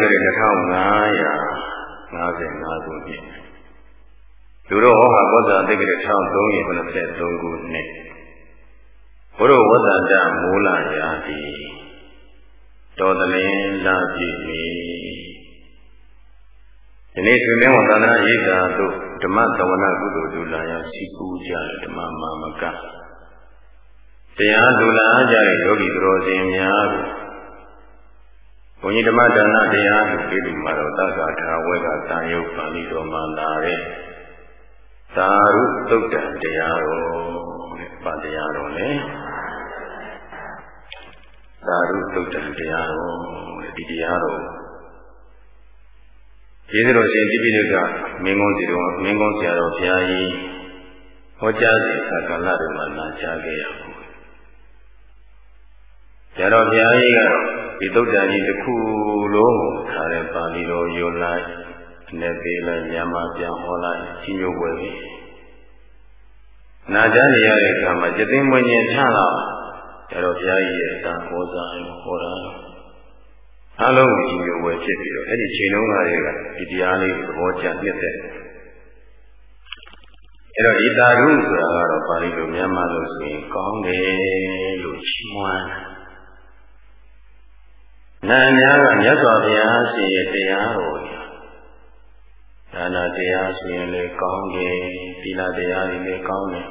အဲဒီ1555ခုနှစ်လူတော်ဟောဟာဘောဇာတိတ်ကလေး1383ခုနှစ်ဘုရောဝဇ္ဇတမူလရာတိတော်တလင်းလာကြည့်မီဒီနေ့ဆွေမင်းဝန္ဒနာရိတာတို့ဓမ္မသဝနာကုသိုလ်ဒုလာယစီကူကြဓမ္မမာမကတရားဒုလာကြတဲ့ယောဂီတော်စင်များကို ဘုန်းကြီးဓမ္မဒါနတရားကိုပြည်သူမှာတော့သက္ကာထာဝဲကတန်ရုပ်ပါဠိတော်မှာလာတဲ့သာရုသုတ်တံတရားတော်တဲ့ဗာတရားတော်လေသာရုသုတ်တံတရားတော်တဲ့ဒီတရားတော်ကျေးဇူးတော်ရှင်တိပိဋကမင်းကုန်းစီတော်မင်းကုန်းဆရာတော်ဘုရားကြီးဟောကြားစဉ်အခါကာလတွေမှာလာကြားခဲ့ရဘူး။ ဆရာတော်ဘုရားကြီးကတော့ဒီသုတ်တန်ကြီးတစ်ခုလုံးကိုထားတဲ့ပါဠိတော်ယုံလိုက်အနေသေးလိုက်ညမှာပြန်ဟောလိုက်ကြီးညိုပွဲပြီ။နာကြားနေရတဲ့အခါမှာจิตသိမွေးခြင်းချလာဆရာတော်ဘုရားကြီးရဲ့အတန်ဟောစာဟောတာအလုံးကိုကြီးညိုပွဲဖြစ်ပြီးတော့အဲ့ဒီချိန်လုံးကလေးကဒီတရားလေးကိုသဘောကျနှစ်သက်အဲ့တော့ဒီတာရုဆိုတာကတော့ပါဠိလိုမြန်မာလို့ဆိုရင်ကောင်းတယ်လို့ချီးမွမ်း နာများကမြတ်စွာဘုရားရှင်ရဲ့တရားတော်ဒါနာတရားဆိုရင်လည်းကောင်းတယ်သီလတရားတွေလည်းကောင်းတယ်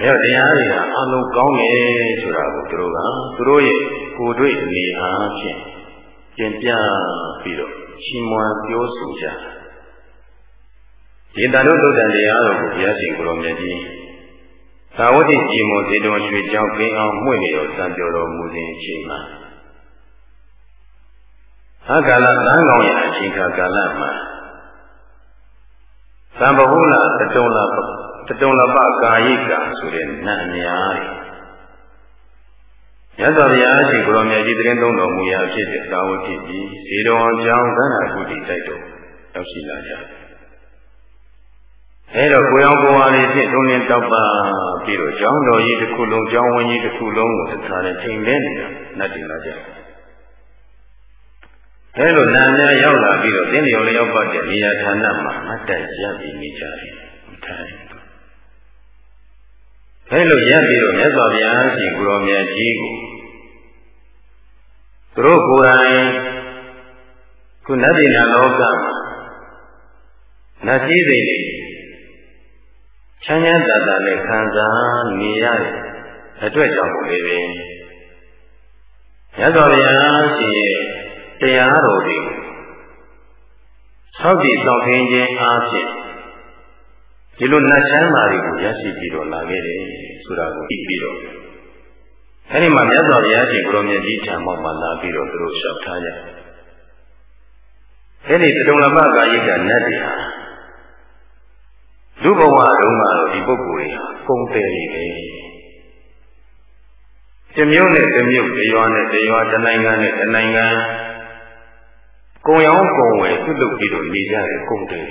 အဲတရားတွေကအလုံးကောင်းတယ်ဆိုတာကိုသူတို့ကသူတို့ရဲ့ကိုယ်တွေ့အနေအားဖြင့်ပြင်ပြပြီးတော့ချီးမွမ်းပြောဆိုကြဒီတန်တို့သုတ်တန်တရားတော်ကိုဘုရားရှင်ကိုရောမြတ်ကြီး သာဝတိကြည်မောဇေတဝန်ရွှေကြောင်းပင်အောင်မှွင့်နေတော်စံပြောတော်မူစဉ်အချိန်မှာဟာကာလသံကောင်းရဲ့အချိန်ခါကာလမှာသံဘဟုလတတုံလတတုံလပကာယိကဆိုတဲ့နတ်များရသော်ဘုရားရှိခိုးတော်မြတ်ကြီးတရင်သုံးတော်မူရာဖြစ်တဲ့သာဝတိကြီးဇေတော်ကြောင့်သန္တာကုတိတိုက်တော်ရောက်ရှိလာကြတယ် အဲတော့ကိုယ်အောင်ကိုယ်အားလေးဖြင့်သုံးလင်းတောက်ပါပြီးတော့ကျောင်းတော်ကြီးတစ်ခုလုံးကျောင်းဝင်းကြီးတစ်ခုလုံးကိုတစ်ခါနဲ့ထိန်လဲနေတာနတ်တင်လာကြတယ်အဲလိုနာများရောက်လာပြီးတော့သင်္လျော်လျောက်ပတ်တဲ့နေရာဌာနမှာမတ်တက်ရပ်ပြီးနေကြတယ်။ထိုင်။အဲလိုရပ်ပြီးတော့မြတ်စွာဘုရားရှင်ကိုရောမြတ်ကြီးကိုသူတို့ကိုယ်တိုင်ခုနတ်ပြည်နာလောကမှာနတ်ကြီးတွေ ချမ်းချမ်းသာသာနဲ့ခံစားနေရတဲ့အတွက်ကြောင့်ကိုလေပဲမြတ်စွာဘုရားရှင်ရဲ့တရားတော်တွေကိုဆောက်တည်ဆောင်ခင်းခြင်းအားဖြင့်ဒီလိုနတ်ချမ်းသာတွေကိုရရှိပြီးတော့လာခဲ့တယ်ဆိုတာကိုသိပြီးတော့အဲဒီမှာမြတ်စွာဘုရားရှင်ကိုရောမြတ်ကြီးထံမှမှလာပြီးတော့သူတို့လျှောက်ထားကြအဲဒီတတုံလမကာယိကနတ်တွေဟာ လူဘဝတုန်းကတော့ဒီပုဂ္ဂိုလ်တွေဟာကုန်တယ်နေတယ်တမျိုးနဲ့တမျိုးတရွာနဲ့တရွာတနိုင်ငံနဲ့တနိုင်ငံကုံရောင်းကုံဝယ်ပြုလုပ်ပြီးတော့နေကြတဲ့ကုံတယ်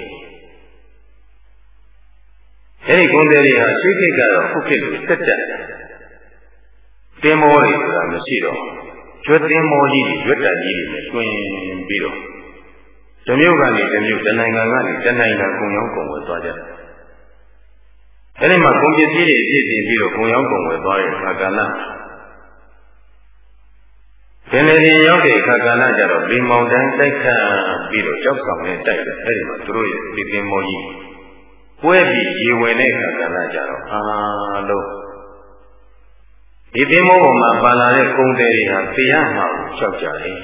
အဲဒီကုံတယ်တွေဟာရှိခိတ်ကတော့ခုခေတ်လိုတက်တက်တင်းမောတွေဆိုတာမရှိတော့ကျွတ်တင်းမောကြီးတွေရွတ်တက်ကြီးတွေနဲ့တွင်ပြီးတော့တမျိုးကနေတမျိုးတနိုင်ငံကနေတနိုင်ငံကုံရောင်းကုံဝယ်သွားကြတယ် အဲဒီမှာကုန်ပစ္စည်းတွေပြည့်စုံပြီးတော့ကုံရောင်းကုံဝယ်သွားတဲ့အခါကလည်းပင်လေရင်ရောက်တဲ့အခါကာလကျတော့ဒီမောင်တန်းတိုက်ခတ်ပြီးတော့ကြောက်ဆောင်နဲ့တိုက်တယ်အဲဒီမှာသူတို့ရဲ့ဒီပင်မောကြီးပွဲပြီးရေဝင်တဲ့အခါကာလကျတော့အားလုံးဒီပင်မောပေါ်မှာပါလာတဲ့ကုံတယ်တွေဟာတရားမှကြောက်ကြတယ်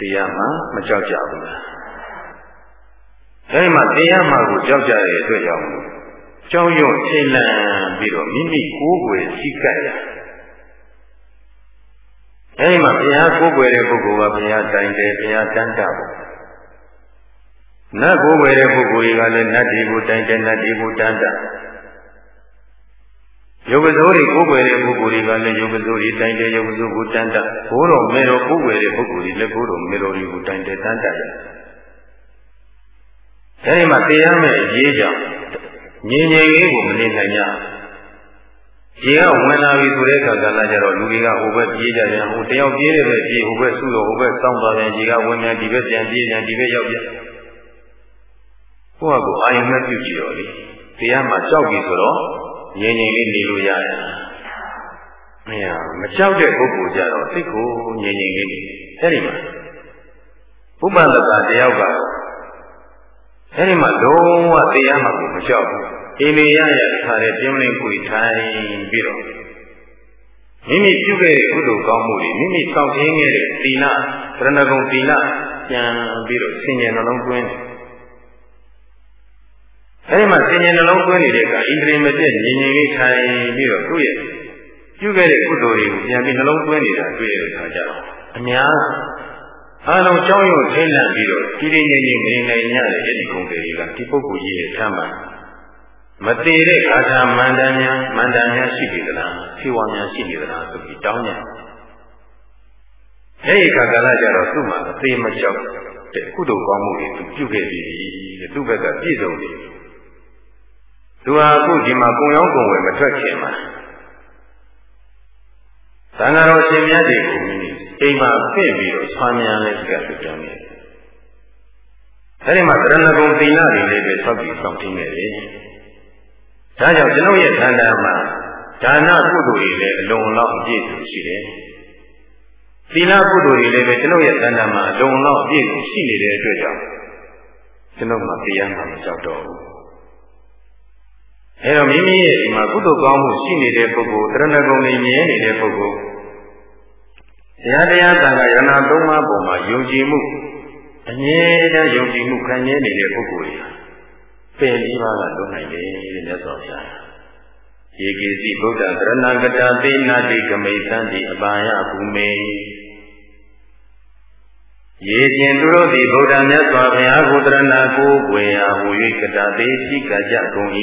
တရားမှမကြောက်ကြဘူးလားအဲဒီမှာတရားမှကိုကြောက်ကြတဲ့အတွက်ကြောင့် ကြောက်ရွံ့ထိတ်လန့်ပြီးတော့မိမိကိုယ်ကိုယ်စိတ်ကပ်ရတယ်အဲဒီမှာဘုရားကိုးကွယ်တဲ့ပုဂ္ဂိုလ်ကဘုရားတိုင်တယ်ဘုရားတန်တာပေါ့နတ်ကိုးကွယ်တဲ့ပုဂ္ဂိုလ်တွေကလည်းနတ်တွေကိုတိုင်တယ်နတ်တွေကိုတန်တာယုတ်ကစိုးတွေကိုးကွယ်တဲ့ပုဂ္ဂိုလ်တွေကလည်းယုတ်ကစိုးတွေတိုင်တယ်ယုတ်ကစိုးကိုတန်တာဘိုးတော်မေတော်ကိုးကွယ်တဲ့ပုဂ္ဂိုလ်တွေလည်းဘိုးတော်မေတော်တွေကိုတိုင်တယ်တန်တာတယ်အဲဒီမှာတရားမဲ့အရေးကြောင့် ငြိမ်ငြိမ်လေးကိုမနေနိုင်ကြဒရေကဝင်လာပြီဆိုတဲ့အခါကလည်းကြတော့လူတွေကဟိုဘက်ပြေးကြတယ်ဟိုတယောက်ပြေးတယ်ပဲပြေးဟိုဘက်ဆုလို့ဟိုဘက်စောင်းသွားတယ်ရေကဝင်ပြန်ဒီဘက်ပြန်ပြေးပြန်ဒီဘက်ရောက်ပြန်ကိုယ့်ဟာကိုယ်အာယုံနဲ့ပြုကြည့်တော့လေတရားမှာကြောက်ပြီဆိုတော့ငြိမ်ငြိမ်လေးနေလို့ရတယ်မရမကြောက်တဲ့ပုဂ္ဂိုလ်ကြတော့စိတ်ကိုငြိမ်ငြိမ်လေးနေအဲ့ဒီမှာဥပ္ပန္နကတယောက်က အဲ့ဒီမှာလုံးဝတရားမှာကိုမကြောက်ဘူးအိန္ဒိယရခါတဲ့ပြင်းလင်းကိုထိုင်ပြီးတော့မိမိပြုခဲ့တဲ့ကုသိုလ်ကောင်းမှုတွေမိမိဆောင်ထင်းခဲ့တဲ့သီလဗရဏဂုံသီလပြန်ပြီးတော့ဆင်ញံနှလုံးသွင်းအဲဒီမှာဆင်ញံနှလုံးသွင်းနေတဲ့အခါဣန္ဒြေမပြည့်ငြိမ်ငြိမ်လေးထိုင်ပြီးတော့သူ့ရဲ့ပြုခဲ့တဲ့ကုသိုလ်တွေကိုပြန်ပြီးနှလုံးသွင်းနေတာတွေ့ရတဲ့အခါကျတော့အများ အားလုံးကြောင်းရုံထိတ်လန့်ပြီးတော့ဒီဒီငြိမ်ငြိမ်မနေနိုင်ကြတဲ့အဲ့ဒီဂုဏ်တွေကဒီပုဂ္ဂိုလ်ကြီးရဲ့ဆမ်းမှာမသေးတဲ့အာသာမန္တန်များမန္တန်များရှိနေသလားဖြေဝါများရှိနေသလားဆိုပြီးတောင်းကြအဲဒီခါကလည်းကြတော့သူ့မှာအသေးမကြောက်တဲ့ကုသိုလ်ကောင်းမှုတွေသူပြုခဲ့ပြီးတဲ့သူ့ဘက်ကပြည့်စုံနေသူဟာအခုဒီမှာကုံရောင်းကုံဝယ်မထွက်ခင်မှာသံဃာတော်ရှင်များတွေကိုမိမိ အိမ်မှာပြင့်ပြီးတော့ဆွမ်းများလဲကြည့်ကြတယ်အဲဒီမှာတရဏဂုံသီလတွေလည်းပဲဆောက်ပြီးဆောင်တင်နေတယ်ဒါကြောင့်ကျွန်ုပ်ရဲ့ခန္ဓာမှာဒါနကုသိုလ်တွေလည်းအလုံးလောက်အပြည့်စုံရှိတယ်။သီလကုသိုလ်တွေလည်းပဲကျွန်ုပ်ရဲ့ခန္ဓာမှာအလုံးလောက်အပြည့်စုံရှိနေတဲ့အတွက်ကြောင့်ကျွန်ုပ်မှာတရားမှမကြောက်တော့ဘူး။အဲတော့မိမိရဲ့ဒီမှာကုသိုလ်ကောင်းမှုရှိနေတဲ့ပုဂ္ဂိုလ်တရဏဂုံတွေမြဲနေတဲ့ပုဂ္ဂိုလ် တရားတရားတန်ခါရဏသုံးပါးပေါ်မှာယုံကြည်မှုအငြင်းတဲ့ယုံကြည်မှုခံရနေတဲ့ပုဂ္ဂိုလ်တွေပင်လေးပါးကလွတ်နိုင်တယ်တဲ့မြတ်စွာဘုရားယေကေစီဗုဒ္ဓသရဏဂတသေနာတိကမိသံတိအပါယဘူမေယေခြင်းသူတို့သည်ဗုဒ္ဓမြတ်စွာဘုရားကိုတရဏကိုဝေယဟူ၍ကတသေရှိကကြကုန်၏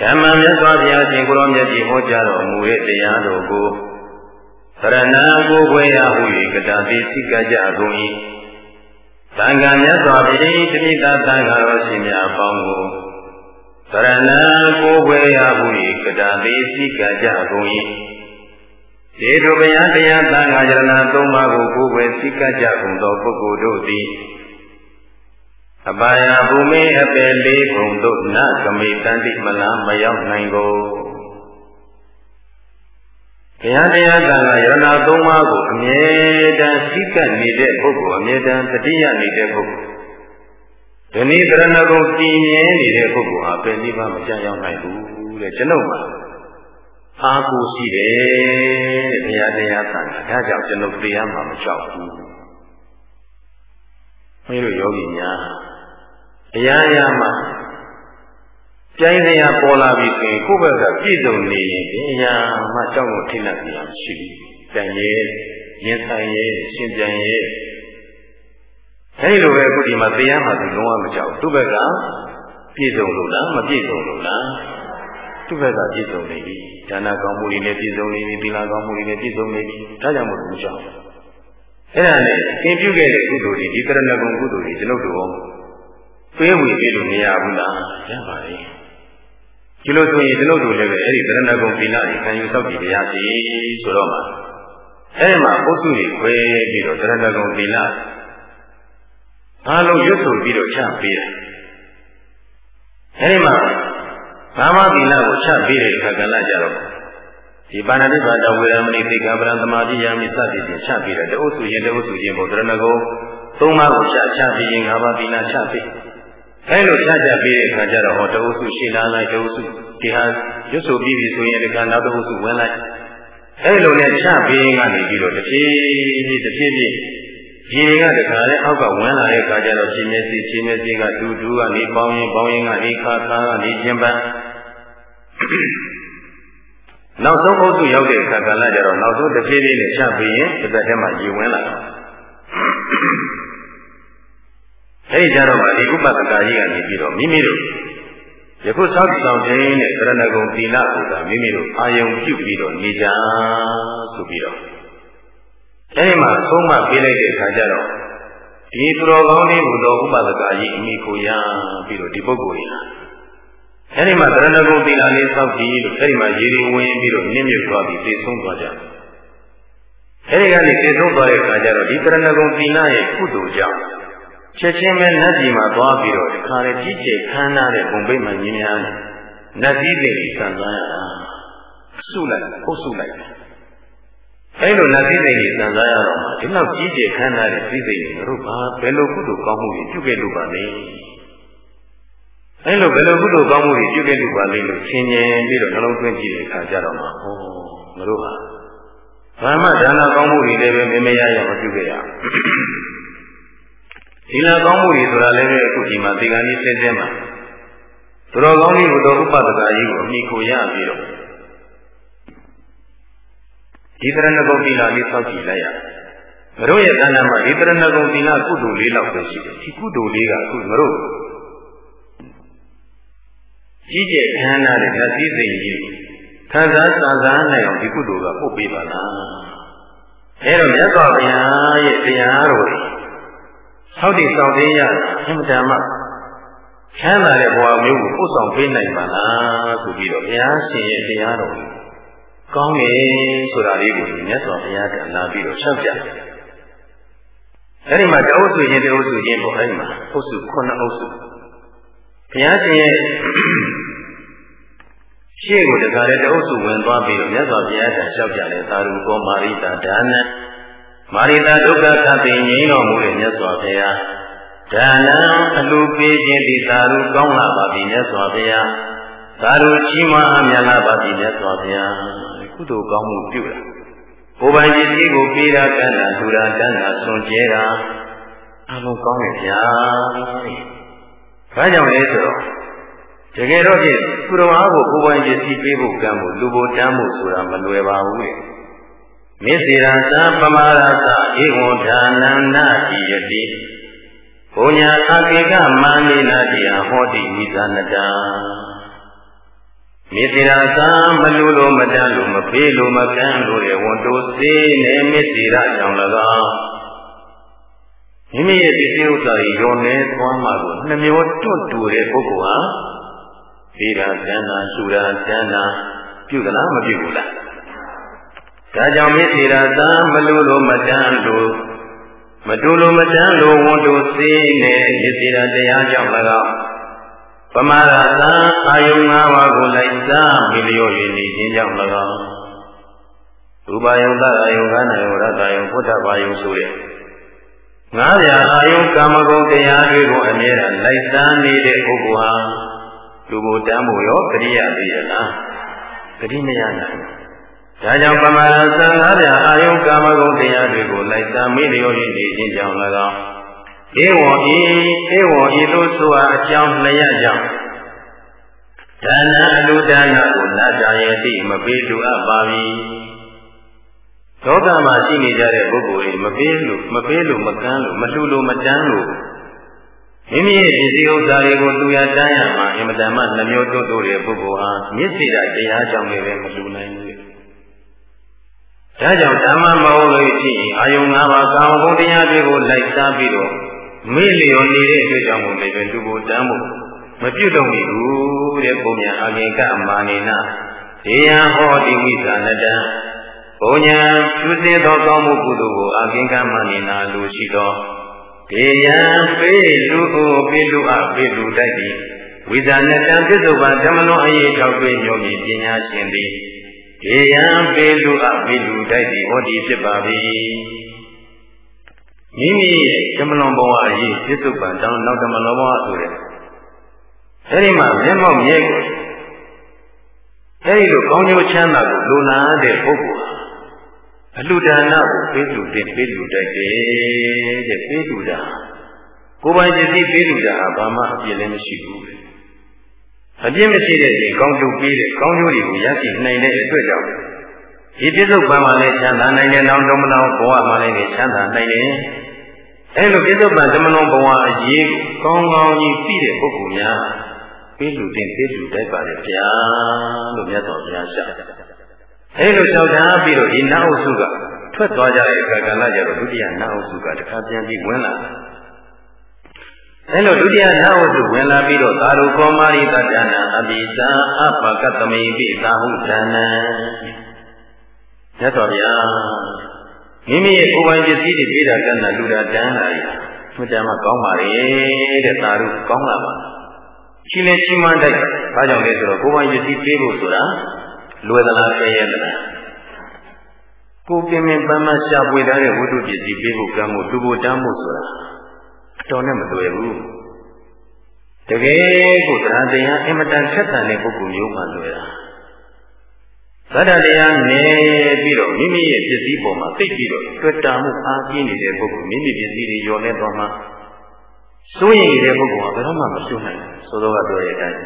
ဓမ္မမြတ်စွာဘုရားရှင်ကိုရောမြတ်ကြီးဟောကြားတော်မူတဲ့တရားတော်ကို သရဏကိုဝေယဟူ၍ကတသေရှိကကြကုန်၏သံဃာမြတ်စွာဘုရားတမိတာသံဃာတော်ရှင်များအပေါင်းကိုသရဏကိုယ်ွယ်ရဟု၏ကတာသေးစိကကြကုန်၏ဒေတုဗျာတရားသံဃာယရဏသုံးပါးကိုကိုယ်ွယ်စိကကြကုန်သောပုဂ္ဂိုလ်တို့သည်အပါယဘူမိအပေလေးဘုံတို့နကမိတန်တိမလားမရောက်နိုင်ကုန် ဘုရားတရားကရဏသုံးပါးကိုအမြဲတမ်းစိတ်ကပ်နေတဲ့ပုဂ္ဂိုလ်အမြဲတမ်းတတိယနေတဲ့ပုဂ္ဂိုလ်ဒီနေ့တရဏဂုံတည်မြဲနေတဲ့ပုဂ္ဂိုလ်ဟာပင်ဒီပါမကြရောက်နိုင်ဘူးတဲ့ကျွန်ုပ်မှာအားကိုရှိတယ်တဲ့ဘုရားတရားကဒါကြောင့်ကျွန်ုပ်တရားမှာမကြောက်ဘူးမင်းတို့ယောဂီများအရာရာမှာ ပြိုင်တရားပေါ်လာပြီဆိုရင်ကိုယ့်ဘက်ကပြည့်စုံနေရင်ဒီအရာမှကြောက်လို့ထိတ်လန့်ကြရမရှိဘူး။ကြံရဲ့ရင်ဆိုင်ရဲ့ရှင်ကြံရဲ့အဲဒီလိုပဲအခုဒီမှာတရားမှသူလုံးဝမကြောက်သူ့ဘက်ကပြည့်စုံလို့လားမပြည့်စုံလို့လားသူ့ဘက်ကပြည့်စုံနေပြီဒါနကောင်းမှုတွေနဲ့ပြည့်စုံနေပြီသီလကောင်းမှုတွေနဲ့ပြည့်စုံနေပြီဒါကြောင့်မို့လို့ကြောက်အဲ့ဒါနဲ့သင်ပြုခဲ့တဲ့ကုသိုလ်တွေဒီတရဏဂုံကုသိုလ်တွေကျွန်ုပ်တို့ပေးဝေပေးလို့မရဘူးလားရပါလေ ဒီလိုဆိုရင်ကျွန်ုပ်တို့လည်းပဲအဲ့ဒီဗရဏဂုံသီလတွေခံယူဆောက်တည်ကြရစီဆိုတော့မှအဲ့ဒီမှာပုစုတွေခွဲပြီးတော့ဗရဏဂုံသီလအားလုံးရွတ်ဆိုပြီးတော့ချပေးတယ်အဲ့ဒီမှာဘာမသီလကိုချပေးတဲ့အခါကလည်းကြတော့ဒီပါဏာတိပါဒဝေရမဏိသိက္ခာပရံသမာဓိယာမိစသည်ဖြင့်ချပေးတယ်တအုပ်စုရင်တအုပ်စုရင်ဘုဒ္ဓရဏဂုံသုံးပါးကိုချချပြီးရင်ငါးပါးသီလချပေး အဲလိုချကြပြီးတဲ့အခါကျတော့ဟောတအုပ်စုရှင်းလာလိုက်တအုပ်စုဒီဟာရွတ်ဆိုပြီးပြီဆိုရင်ဒီကနောက်တအုပ်စုဝင်လိုက်အဲလိုနဲ့ချပြီးကနေပြီးတော့တဖြည်းဖြည်းတဖြည်းဖြည်းဒီကတခါလဲအောက်ကဝင်လာတဲ့အခါကျတော့ရှင်မျက်စိရှင်မျက်စိကဒူဒူကနေပေါင်းရင်ပေါင်းရင်ကနေခါခါကနေခြင်းပန်းနောက်ဆုံးအုပ်စုရောက်တဲ့အခါကလည်းကျတော့နောက်ဆုံးတစ်ဖြည်းဖြည်းနဲ့ချပြီးရင်တစ်သက်ထဲမှာရေဝင်လာတယ် အဲဒီကြတော့ဒီဥပဒကာကြီးကနေပြီးတော့မိမိတို့ယခုသောက်ဆောင်ခြင်းနဲ့ကရဏဂုံသီလဆိုတာမိမိတို့အာယုံပြုပြီးတော့နေကြဆိုပြီးတော့အဲဒီမှာသုံးမပေးလိုက်တဲ့အခါကျတော့ဒီသူတော်ကောင်းလေးဟူသောဥပဒကာကြီးအမိကိုရပြီးတော့ဒီပုဂ္ဂိုလ်ကြီးဟာအဲဒီမှာတရဏဂုံသီလလေးစောက်ပြီးလို့အဲဒီမှာရေရီဝင်ပြီးတော့နင်းမြုပ်သွားပြီးသိဆုံးသွားကြတယ်အဲဒီကနေသိဆုံးသွားတဲ့အခါကျတော့ဒီတရဏဂုံသီလရဲ့ကုသိုလ်ကြောင့် ချက်ချင်းပဲနတ်ပြည်မှာသွားပြီးတော့ဒီခါလေကြီးကျယ်ခမ်းနားတဲ့ဘုံပိမှန်ကြီးများနဲ့နတ်ကြီးတွေဆံသွားရတာစုလိုက်ပုတ်စုလိုက်အဲလိုနတ်ကြီးတွေဆံသွားရတော့မှဒီလောက်ကြီးကျယ်ခမ်းနားတဲ့ပြည်တွေတို့ဘာဘယ်လိုကုသိုလ်ကောင်းမှုတွေပြုခဲ့လို့ပါလဲအဲလိုဘယ်လိုကုသိုလ်ကောင်းမှုတွေပြုခဲ့လို့ပါလဲလို့ရှင်းရှင်းပြီးတော့နှလုံးသွင်းကြည့်တဲ့အခါကျတော့မှဟောမတို့ဟာဘာမှဒါနကောင်းမှုတွေလည်းပဲမမေ့ရရမပြုခဲ့ရ ဒီလကောင်းမှုတွေဆိုတာလည်းပဲအခုဒီမှာဒီကနေ့စင်းစင်းမှာသူတော်ကောင်းကြီးဘုဒ္ဓဥပဒကကြီးကိုအမိခိုရပြီးတော့ဒီတရဏဂုံသီလလေးစောင့်ကြည့်လိုက်ရမတို့ရဲ့တဏ္ဍာမှာဒီတရဏဂုံသီလကုသိုလ်လေးလောက်ပဲရှိတယ်ဒီကုသိုလ်လေးကအခုမတို့ကြီးကျယ်ခမ်းနားတဲ့ဓာတ်စည်းစိမ်ကြီးခံစားစာစားနိုင်အောင်ဒီကုသိုလ်ကပို့ပေးပါလားအဲတော့မြတ်စွာဘုရားရဲ့တရားတော် ဆောက်တည်ဆောင်သိရအမှန်တမ်းချမ်းသာတဲ့ဘဝမျိုးကိုပို့ဆောင်ပေးနိုင်ပါလားဆိုပြီးတော့ဘုရားရှင်ရဲ့တရားတော်ကောင်းတယ်ဆိုတာလေးကိုမြတ်စွာဘုရားကလာပြီးတော့ချက်ပြအဲ့ဒီမှာတအုပ်စုချင်းတအုပ်စုချင်းပေါ့အဲ့ဒီမှာအုပ်စုခုနှစ်အုပ်စုဘုရားရှင်ရဲ့ရှေ့ကိုတခါတည်းတအုပ်စုဝင်သွားပြီးတော့မြတ်စွာဘုရားကလျှောက်ကြတယ်သာရုကောမာရိတာဒါန မာရိတာဒုက္ခခတ်သိငြိမ်းတော်မူတဲ့မြတ်စွာဘုရားဒါနံအလူပေးခြင်းသည်သာရုကောင်းလာပါပြီမြတ်စွာဘုရားသာရုချီးမွမ်းအမြတ်လာပါပြီမြတ်စွာဘုရားကုသိုလ်ကောင်းမှုပြုတာကိုယ်ပိုင်ပစ္စည်းကိုပေးတာကံတာထူတာတန်းတာဆွန်ကျဲတာအလုံးကောင်းရဲ့ဗျာဘာကြောင့်လဲဆိုတော့တကယ်တော့ဖြင့်သူတော်အားကိုကိုယ်ပိုင်ပစ္စည်းပေးဖို့ကံဖို့လူဖို့တန်းဖို့ဆိုတာမလွယ်ပါဘူးလေ မေစေရသပမာရသဧဝံဒါနန္နာတိယတိဘုညာအကေကမန္နိနာတိယဟောတိဝိသနတာမေတ္တာသာမလူလိုမတန်းလိုမဖေးလိုမကန်းလိုတဲ့ဝန်တိုးစေးနဲ့မေတ္တာကြောင့်၎င်းမိမိရဲ့ပစ္စည်းဥစ္စာတွေရောနေသွားမှကိုနှမျိုးတွန့်တူတဲ့ပုဂ္ဂိုလ်ဟာဖေးတာကန်းတာရှူတာကန်းတာပြုသလားမပြုဘူးလား ဒါကြောင့်မေထေရသာမလူလိုမတန်းလိုမတူလိုမတန်းလိုဝန်တူစေနဲ့မေထေရတရားကြောင့်၎င်းပမရသာအာယုံ၅ပါးကိုလိုက်စားပြီးလျော့၍နေခြင်းကြောင့်၎င်းရူပယုံသရယုံခန္ဓာယုံရတယုံပုဒ္ဓဘာယုံဆိုတဲ့ငါးရာအာယုံကာမဂုဏ်တရားတွေကိုအမြဲတမ်းလိုက်စားနေတဲ့ပုဂ္ဂိုလ်ဟာလူကိုတမ်းဖို့ရောတရိယာသိရလားတတိမရနိုင် ဒါကြောင့်ပမာဒသံငါးပြာအာယုံကာမဂုဏ်တရားတွေကိုလိုက်စားမိလျော့ရည်နေခြင်းကြောင့်၎င်းဧဝံဤဧဝံဤသို့ဆိုအကြောင်းနှစ်ရကြောင့်ဒါနအလူဒါနကိုနတ်ကြရဲ့တိမပေးလူအပ်ပါပြီသောတာမှာရှိနေကြတဲ့ပုဂ္ဂိုလ်တွေမပေးလို့မပေးလို့မကမ်းလို့မလှူလို့မတန်းလို့မိမိရဲ့ပစ္စည်းဥစ္စာတွေကိုလူရတန်းရမှာအင်မတန်မှနှမျိုးတွတ်တို့တဲ့ပုဂ္ဂိုလ်ဟာမျက်စိတရားကြောင့်လည်းမလှူနိုင်ဘူး ဒါကြောင့်ဓမ္မမဟုတ်လို့ရှိရင်အာယုံ၅ပါးကာမဂုဏ်တရားတွေကိုလိုက်စားပြီးတော့မေ့လျော်နေတဲ့အတွက်ကြောင့်မို့လည်းပဲလူကိုတမ်းဖို့မပြုတ်တော့ဘူးတဲ့ပုံညာအငင်ကမာနေနာဒေယံဟောတိဝိသနတံပုံညာပြုစေသောကောင်းမှုကုသိုလ်ကိုအငင်ကမာနေနာလူရှိသောဒေယံပေးလူကိုပေးလူအပေးလူတိုက်သည်ဝိဇာနတံပစ္စုပန်ဓမ္မလုံးအရေး၆တွေ့ညွှန်ပြီးပညာရှင်သည် ဒေယံပေးလူအပေးလူတိုက်သည်ဟောဒီဖြစ်ပါ၏မိမိရဲ့ဓမ္မလွန်ဘဝအရေးပြစ္ဆုတ်ပံတောင်းနောက်ဓမ္မလွန်ဘဝဆိုတဲ့အဲဒီမှာမျက်မှောက်မြဲကိုအဲဒီလိုကောင်းကျိုးချမ်းသာကိုလိုလားတဲ့ပုဂ္ဂိုလ်ဟာအလှဒါနကိုပေးလူတင်ပေးလူတိုက်တယ်တဲ့ပေးလူတာကိုယ်ပိုင်ပစ္စည်းပေးလူတာဟာဘာမှအပြည့်လည်းမရှိဘူး အပြည့်မရှိတဲ့ဒီကောင်းကျိုးပေးတဲ့ကောင်းကျိုးတွေကိုရရှိနိုင်တဲ့အတွက်ကြောင့်ဒီပြစ္ဆုတ်ပံမှာလည်းချမ်းသာနိုင်တယ်နောက်တော့မနောက်ဘဝမှာလည်းချမ်းသာနိုင်တယ်အဲလိုပြစ္ဆုတ်ပံသမဏောဘဝအရေးကိုကောင်းကောင်းကြီးသိတဲ့ပုဂ္ဂိုလ်များပေးလူတင်ပေးလူတိုက်ပါလေဗျာလို့မြတ်စွာဘုရားရှာအဲလိုလျှောက်ထားပြီးတော့ဒီနာအုပ်စုကထွက်သွားကြတဲ့အခါကလည်းကြတော့ဒုတိယနာအုပ်စုကတခါပြန်ပြီးဝင်လာတ အဲလိုဒုတိယနာဝတ္ထုဝင်လာပြီးတော့သာရုကောမာရိတတ္တနာအပိသံအပကတမိပိသာဟုဇဏံမြတ်စွာဘုရားမိမိရဲ့ကိုယ်ပိုင်ပစ္စည်းတွေပြေးတာကန္နာလူတာတန်းလာရမှတ်တယ်မှာကောင်းပါလေတဲ့သာရုကောင်းလာပါချီလဲချီမန်းတိုက်ဘာကြောင့်လဲဆိုတော့ကိုယ်ပိုင်ပစ္စည်းပြေးဖို့ဆိုတာလွယ်သလားဆင်းရဲသလားကိုပြင်းပြင်းပန်းပန်းရှာပွေထားတဲ့ဝိတုပစ္စည်းပြေးဖို့ကမ်းဖို့လူဖို့တန်းဖို့ဆိုတာ အတော်နဲ့မတွေ့ဘူးတကယ်ကိုတရားတရားအင်မတန်ဆက်ဆံတဲ့ပုဂ္ဂိုလ်မျိုးမှတွေ့တာသတ္တတရားနေပြီးတော့မိမိရဲ့ပစ္စည်းပေါ်မှာသိပြီးတော့တွေ့တာမှုအားကြီးနေတဲ့ပုဂ္ဂိုလ်မိမိပစ္စည်းတွေယောနေသွားမှစိုးရိမ်နေတဲ့ပုဂ္ဂိုလ်ကဘယ်တော့မှမစိုးနိုင်ဘူးသို့သောကပြောရတဲ့အတိုင်း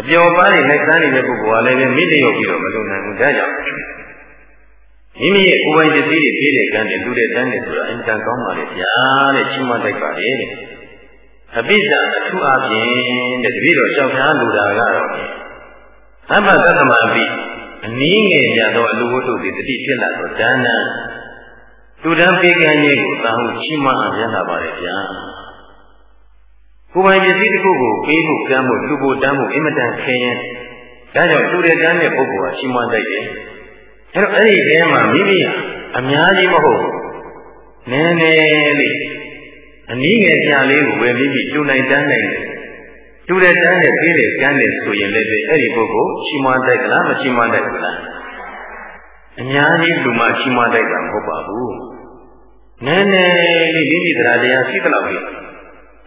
အပျော်ပါးနေလိုက်စားနေတဲ့ပုဂ္ဂိုလ်ကလည်းမိလျော့ပြီးတော့မလုံနိုင်ဘူးဒါကြောင့် မိမိရဲ့ကိုယ်ပိုင်ပစ္စည်းတွေပြေးတဲ့ကံနဲ့လူတဲ့တန်းနဲ့ဆိုတာအင်တန်ကောင်းပါလေဗျာတဲ့ချီးမွမ်းလိုက်ပါလေတဲ့အပိစ္ဆာအထူးအပြင်တဲ့တပည့်တော်လျှောက်ထားလူတာကတော့အဘ္ဗသတ္တမပိအနည်းငယ်ရသောအလိုဝတ္ထုသည်တတိဖြစ်လာသောဒါနံလူတန်းပေးကမ်းခြင်းကိုသာဟုချီးမွမ်းအောင်ရလာပါလေဗျာကိုယ်ပိုင်ပစ္စည်းတစ်ခုကိုပေးဖို့ကမ်းဖို့လူဖို့တန်းဖို့အင်မတန်ခင်းရင်ဒါကြောင့်လူတဲ့တန်းတဲ့ပုဂ္ဂိုလ်ဟာချီးမွမ်းတတ်တယ် အဲ့တော့အဲ့ဒီထဲမှာမိမိအများကြီးမဟုတ်နည်းနည်းလေးအနည်းငယ်ပြလေးကိုပဲမိမိတူနိုင်တန်းနိုင်တယ်တူတဲ့တန်းနဲ့ပြေးတဲ့ကန်းနဲ့ဆိုရင်လည်းအဲ့ဒီပုဂ္ဂိုလ်ချီးမွမ်းတတ်ကလားမချီးမွမ်းတတ်ဘူးလားအများကြီးလူမှချီးမွမ်းတတ်တာမဟုတ်ပါဘူးနည်းနည်းလေးမိမိတရားတရားရှိသလောက်လေး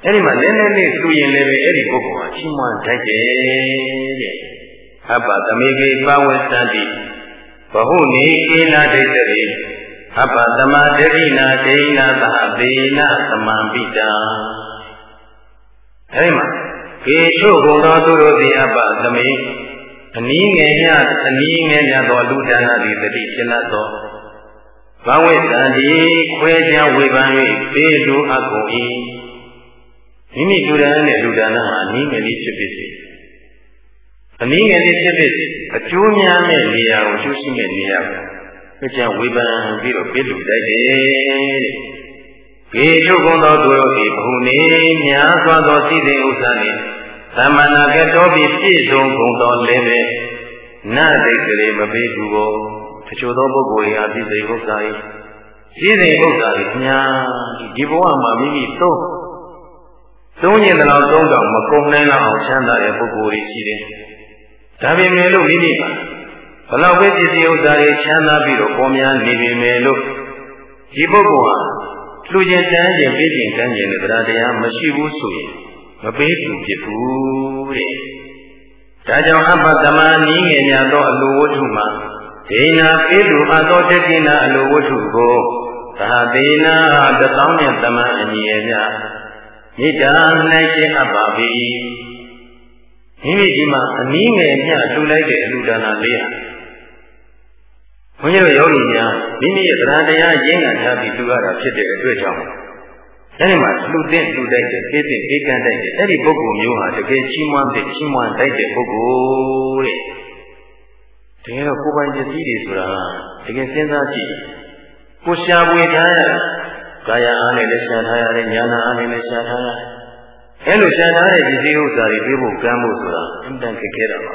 အဲ့ဒီမှာနည်းနည်းလေးဆိုရင်လည်းအဲ့ဒီပုဂ္ဂိုလ်ဟာချီးမွမ်းတတ်တယ်တဲ့အပ္ပသမေကေပဝေသတိ ဘဟုနေကိနာဒိဋ္ဌိအပ္ပသမဒိဋ္ဌိနာဒိနာသသေနာသမံပိတာအဲဒီမှာကေချို့ကုန်သောသူတို့သည်အပ္ပသမေအနည်းငယ်ညအနည်းငယ်ညသောလူဒါနသည်တတိဖြစ်လာသောဘဝိတ္တိခွဲခြားဝေဖန်၍ပေလူအကုန်၏မိမိလူဒါနနဲ့လူဒါနဟာအနည်းငယ်လေးဖြစ်ဖြစ်စေ အနည်းငယ်လေးဖြစ်ဖြစ်အကျိုးများမဲ့နေရာကိုကျိုးရှိမဲ့နေရာကိုကြံဝေဖန်ပြီးတော့ပြည့်လူတိုက်တယ်တဲ့။ဒီချုပ်ကုန်သောသူတို့ဒီဘုံနေများစွာသောစီစဉ်ဥစ္စာနှင့်သမဏကတော်ပြီးပြည့်စုံကုန်သောလည်းပဲနတ်ဒိတ်ကလေးမပေးဘူးဘောတချို့သောပုဂ္ဂိုလ်တွေအပြည့်စုံဥစ္စာ၏စီစဉ်ဥစ္စာ၏များဒီဘဝမှာမိမိသုံးသုံးရင်တော့သုံးတော့မကုန်နိုင်လောက်အောင်ချမ်းသာတဲ့ပုဂ္ဂိုလ်တွေရှိတယ် ဒါပေမဲ့လို့မိမိပါဘလောက်ပဲပစ္စည်းဥစ္စာတွေချမ်းသာပြီးတော့ပေါ်များနေပြီမယ်လို့ဒီပုဂ္ဂိုလ်ဟာလူကျင်တန်းကျင်ပြည့်ကျင်တန်းကျင်တဲ့တရားတရားမရှိဘူးဆိုရင်မပေးသူဖြစ်ဘူးတဲ့ဒါကြောင့်အပ္ပတမနီးငယ်ညာသောအလိုဝတ္ထုမှာဒေနာပေးသူအသောတတိနာအလိုဝတ္ထုကိုသာဒေနာတသောင်းနဲ့တမန်အညီရဲ့မြမေတ္တာ၌ရှင်းအပ်ပါ၏ မိမိဒီမှာအနည်းငယ်မျှထူလိုက်တဲ့အလူဒါနာလေးဟာဘုန်းကြီးတို့ယောဂီများမိမိရဲ့တရားတရားရင်းခံထားပြီးလူရတာဖြစ်တဲ့အတွက်ကြောင့်အဲဒီမှာလူသိလူတိုက်တဲ့သိသိသိကန်းတိုက်တဲ့အဲ့ဒီပုဂ္ဂိုလ်မျိုးဟာတကယ်ချီးမွမ်းတဲ့ချီးမွမ်းတိုက်တဲ့ပုဂ္ဂိုလ်တဲ့တကယ်တော့ကိုယ်ပိုင်ပစ္စည်းတွေဆိုတာတကယ်စဉ်းစားကြည့်ကိုရှားပွေထားရကာယအားနဲ့လည်းရှားထားရတယ်ဉာဏ်အားနဲ့လည်းရှားထားရတယ် အဲလိုရှားထားတဲ့ပစ္စည်းဥစ္စာတွေပြေဖို့ကမ်းဖို့ဆိုတာအင်တန်ခက်ခဲတာပါ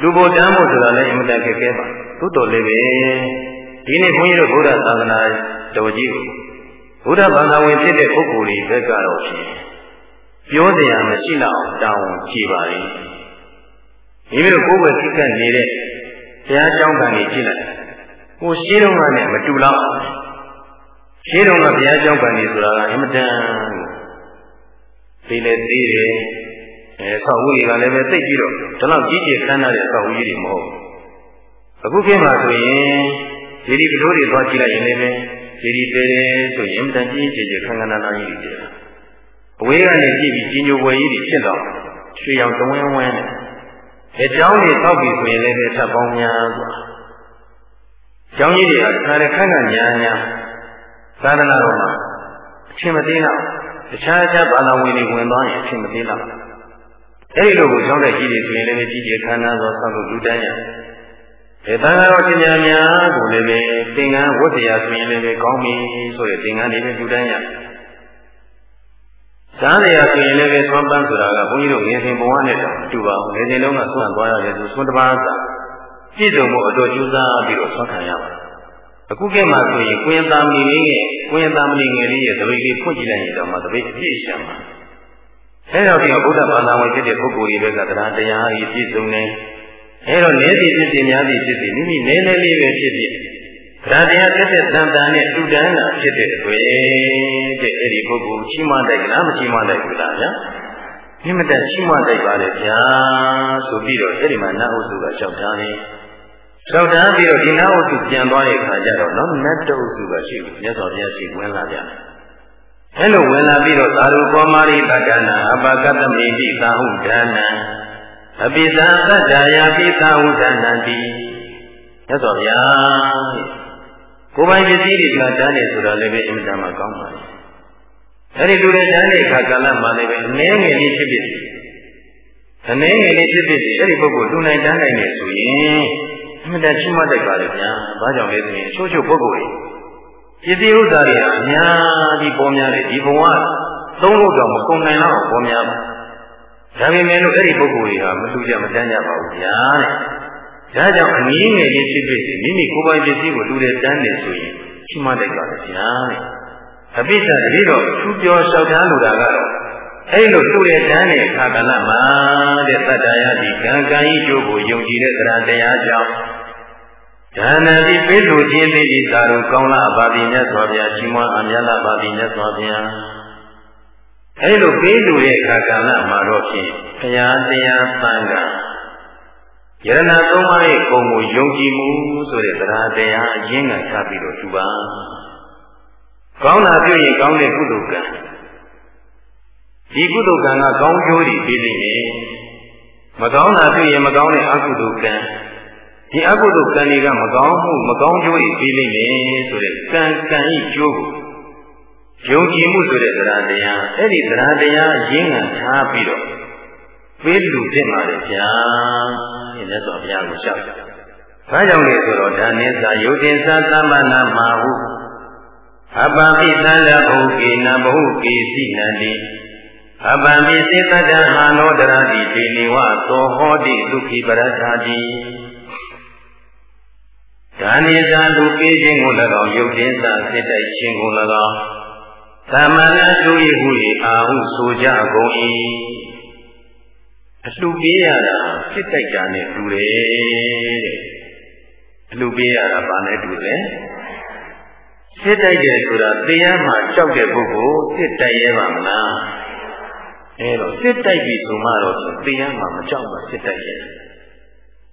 လူဖို့တမ်းဖို့ဆိုတာလည်းအင်တန်ခက်ခဲပါသို့တော်လည်းပဲဒီနေ့ဘုန်းကြီးတို့ဗုဒ္ဓသာသနာတော်ကြီးကိုဘုရားဘာသာဝင်ဖြစ်တဲ့ပုဂ္ဂိုလ်တွေဘက်ကတော့ဖြင့်ပြောစရာမရှိတော့တောင်းကြည်ပါလေမိမိတို့ကိုယ်ဝယ်သိကပ်နေတဲ့ဘုရားကျောင်းကံကြီးကြည့်လိုက်ကိုရှိတော့ကနဲ့မတူတော့ရှိတော့ကဘုရားကျောင်းကံကြီးဆိုတာကအင်မတန် ဒီလေသေးတယ်အဲဆောက်ဝီတွေကလည်းပဲသိပြီးတော့ဒီလောက်ကြီးကြီးခမ်းနားတဲ့ဆောက်ဝီတွေမဟုတ်အခုခေတ်မှာဆိုရင်ဒီဒီကလေးတွေသွားကြည့်လိုက်ရင်လည်းပဲဒီဒီသေးတယ်ဆိုရင်တန်ကြီးကြီးကြီးခမ်းခမ်းနားနားကြီးတွေကြည့်အဝေးကနေကြည့်ပြီးကြီးညိုပွဲကြီးတွေဖြစ်တော့ရွှေရောင်တဝင်းဝင်းနဲ့အကြောင်းတွေတောက်ပြီးဆိုရင်လည်းပဲထပ်ပေါင်းများစွာကျောင်းကြီးတွေကခါရခန့်ခန့်ညာညာသာသနာတော်မှာအချင်းမသေးတော့ တခြားခြားဘာသာဝင်တွေဝင်သွားရင်အချင်းမသေးတော့အဲ့ဒီလိုကိုကျောင်းတဲ့ကြီးတွေဆိုရင်လည်းကြီးကြီးခမ်းနားသောဆောက်လို့လူတန်းရတယ်အဲတန်ခါတော်ရှင်များများကိုလည်းပဲသင်္ကန်းဝတ်တရားဆိုရင်လည်းပဲကောင်းပြီဆိုတဲ့သင်္ကန်းတွေပဲလူတန်းရစားရဆိုရင်လည်းပဲသွမ်းပန်းဆိုတာကဘုန်းကြီးတို့ငယ်စဉ်ဘဝနဲ့တော့မတူပါဘူးငယ်စဉ်လုံးကသွမ်းသွားရတယ်ဆိုသွမ်းတစ်ပါးသာပြည့်စုံမှုအတော်ကျူးစားပြီးတော့ဆွမ်းခံရပါတယ်အခုကဲမှာဆိုရင်ကိုရင်သားမီလေးရဲ့ ကိုရင်သားမီငယ်လေးရဲ့တပိတ်လေးဖွင့်ကြည့်လိုက်ရင်တော့မှတပိတ်အပြည့်ရှံပါအဲတော့ဒီဘုရားဘာသာဝင်ဖြစ်တဲ့ပုဂ္ဂိုလ်တွေဘက်ကတရားတရားကြီးပြည့်စုံနေအဲတော့နည်းစီဖြစ်စီများစီဖြစ်စီမိမိနည်းနည်းလေးပဲဖြစ်ဖြစ်တရားတရားသက်သက်တန်တန်နဲ့တူတန်းတာဖြစ်တဲ့အတွက်တဲ့အဲ့ဒီပုဂ္ဂိုလ်ရှိမှတိုက်ကြလားမရှိမှတိုက်ကြလားဗျာမြင့်မတက်ရှိမှတိုက်ပါလေဗျာဆိုပြီးတော့အဲ့ဒီမှာနာဟုတ်စုကလျှောက်ထားတယ် လျှောက်ထားပြီးတော့ဒီနာဟုတ်စုပြန်သွားတဲ့အခါကျတော့နောက်နတ်တုပ်စုကရှိဘူးမြတ်စွာဘုရားရှိဝင်လာကြတယ်အဲ့လိုဝင်လာပြီးတော့သာရုကောမာရိတက္ကနာအပကတ္တမိတိသာဟုဒါနံအပိသသတ္တယာပိသာဟုဒါနံတိမြတ်စွာဘုရားကိုယ်ပိုင်ပစ္စည်းတွေကတန်းနေဆိုတာလည်းပဲအင်မတန်မှကောင်းပါလေအဲ့ဒီလူတွေတန်းတဲ့အခါကာလမှာလည်းပဲအနည်းငယ်လေးဖြစ်ဖြစ်အနည်းငယ်လေးဖြစ်ဖြစ်အဲ့ဒီပုဂ္ဂိုလ်လူနိုင်တန်းနိုင်နေဆိုရင် အမှန်တန်ချီးမွမ်းတတ်ပါလေဗျာ။ဘာကြောင့်လဲဆိုရင်ချိုးချိုးပုဂ္ဂိုလ်တွေပစ္စည်းဥစ္စာတွေအများကြီးပေါ်များတယ်ဒီဘဝသုံးလို့တော့မကုန်နိုင်တော့ပေါ်များပါဒါပေမဲ့လို့အဲ့ဒီပုဂ္ဂိုလ်တွေဟာမလူကြမတန်းကြပါဘူးဗျာတဲ့ဒါကြောင့်အနည်းငယ်လေးဖြစ်ဖြစ်မိမိကိုယ်ပိုင်ပစ္စည်းကိုလူတွေတန်းနေဆိုရင်ရှိမှတိုက်ပါလေဗျာတဲ့အပိစ္ဆာတတိတော့သူပြောလျှောက်ထားလိုတာကတော့ အဲ့လိုသူ့ရဲ့တန်းတဲ့အခါကလမှာတဲ့တတ္တရာဒီကံကံဤကျိုးကိုယုံကြည်တဲ့တရားတရားကြောင့်ဒါနတိပိလူချင်းသိဤသာရုကောင်းလာပါသည်မြတ်စွာဘုရားရှိမွန်အမြတ်လာပါသည်မြတ်စွာဘုရားအဲ့လိုပေးလူရဲ့အခါကလမှာတော့ဖြင့်ဘုရားတရားသံဃာယရဏသုံးပါးရဲ့ဂုဏ်ကိုယုံကြည်မှုဆိုတဲ့တရားတရားအရင်းခံထားပြီးတော့သူပါကောင်းတာပြုရင်ကောင်းတဲ့ကုသိုလ်ကံ ဒီကုသိုလ်ကံကကောင်းကျိုးတွေပေးလိမ့်မယ်မကောင်းတာပြုရင်မကောင်းတဲ့အကုသိုလ်ကံဒီအကုသိုလ်ကံတွေကမကောင်းမှုမကောင်းကျိုးတွေပေးလိမ့်မယ်ဆိုတဲ့ကံကံဤကျိုးကိုယုံကြည်မှုဆိုတဲ့တရားတရားအဲ့ဒီတရားတရားအရင်းခံထားပြီးတော့ပေးလူဖြစ်ပါလေဗျာတဲ့မြတ်စွာဘုရားကိုရှောက်တယ်။ဘာကြောင့်လဲဆိုတော့ဒါနင်းစာယုတ်တင်စာသမ္မာနာမဟုအပံပိသန္တဘုကေနဘဟုကေစီနန္တိ အပံပိစေတတဟာနောတရတိဒေနိဝသောဟောတိဒုက္ခိပရထာတိဒါနိသာလူပေးခြင်းကို၎င်းယုတ်တင်စာစိတ်တိုက်ခြင်းကို၎င်းသမဏသူ၏ဟု၏အာဟုဆိုကြကုန်၏အလှပေးရတာဖြစ်တိုက်တာနဲ့တူတယ်တဲ့အလှပေးရတာဘာနဲ့တူလဲစစ်တိုက်တယ်ဆိုတာတရားမှကြောက်တဲ့ပုဂ္ဂိုလ်စစ်တိုက်ရဲပါမလား အဲတော့စစ်တိုက်ပြီဆိုမှတော့တရားမှမကြောက်မှစစ်တိုက်ရဲ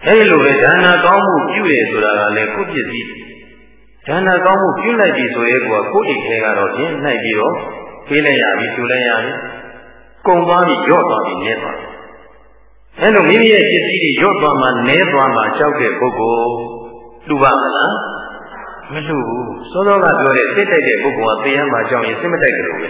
အဲဒီလိုပဲဒါနာကောင်းမှုပြုရဆိုတာကလည်းကိုယ့်ပစ္စည်းဒါနာကောင်းမှုပြုလိုက်ပြီဆိုရဲကိုယ်ကိုယ့်အိမ်ထဲကတော့ပြင်းနှိုက်ပြီးတော့ပေးလိုက်ရပြီဆိုလိုက်ရပြီကုံသွားပြီရော့သွားပြီနေသွားပြီအဲလိုမိမိရဲ့ပစ္စည်းတွေရော့သွားမှနဲသွားမှကြောက်တဲ့ပုဂ္ဂိုလ်လူပါမလားမလူဘူးစောစောကပြောတဲ့စိတ်တိုက်တဲ့ပုဂ္ဂိုလ်ကသိရမှကြောက်ရင်စိတ်မတိုက်ကြလို့ပဲ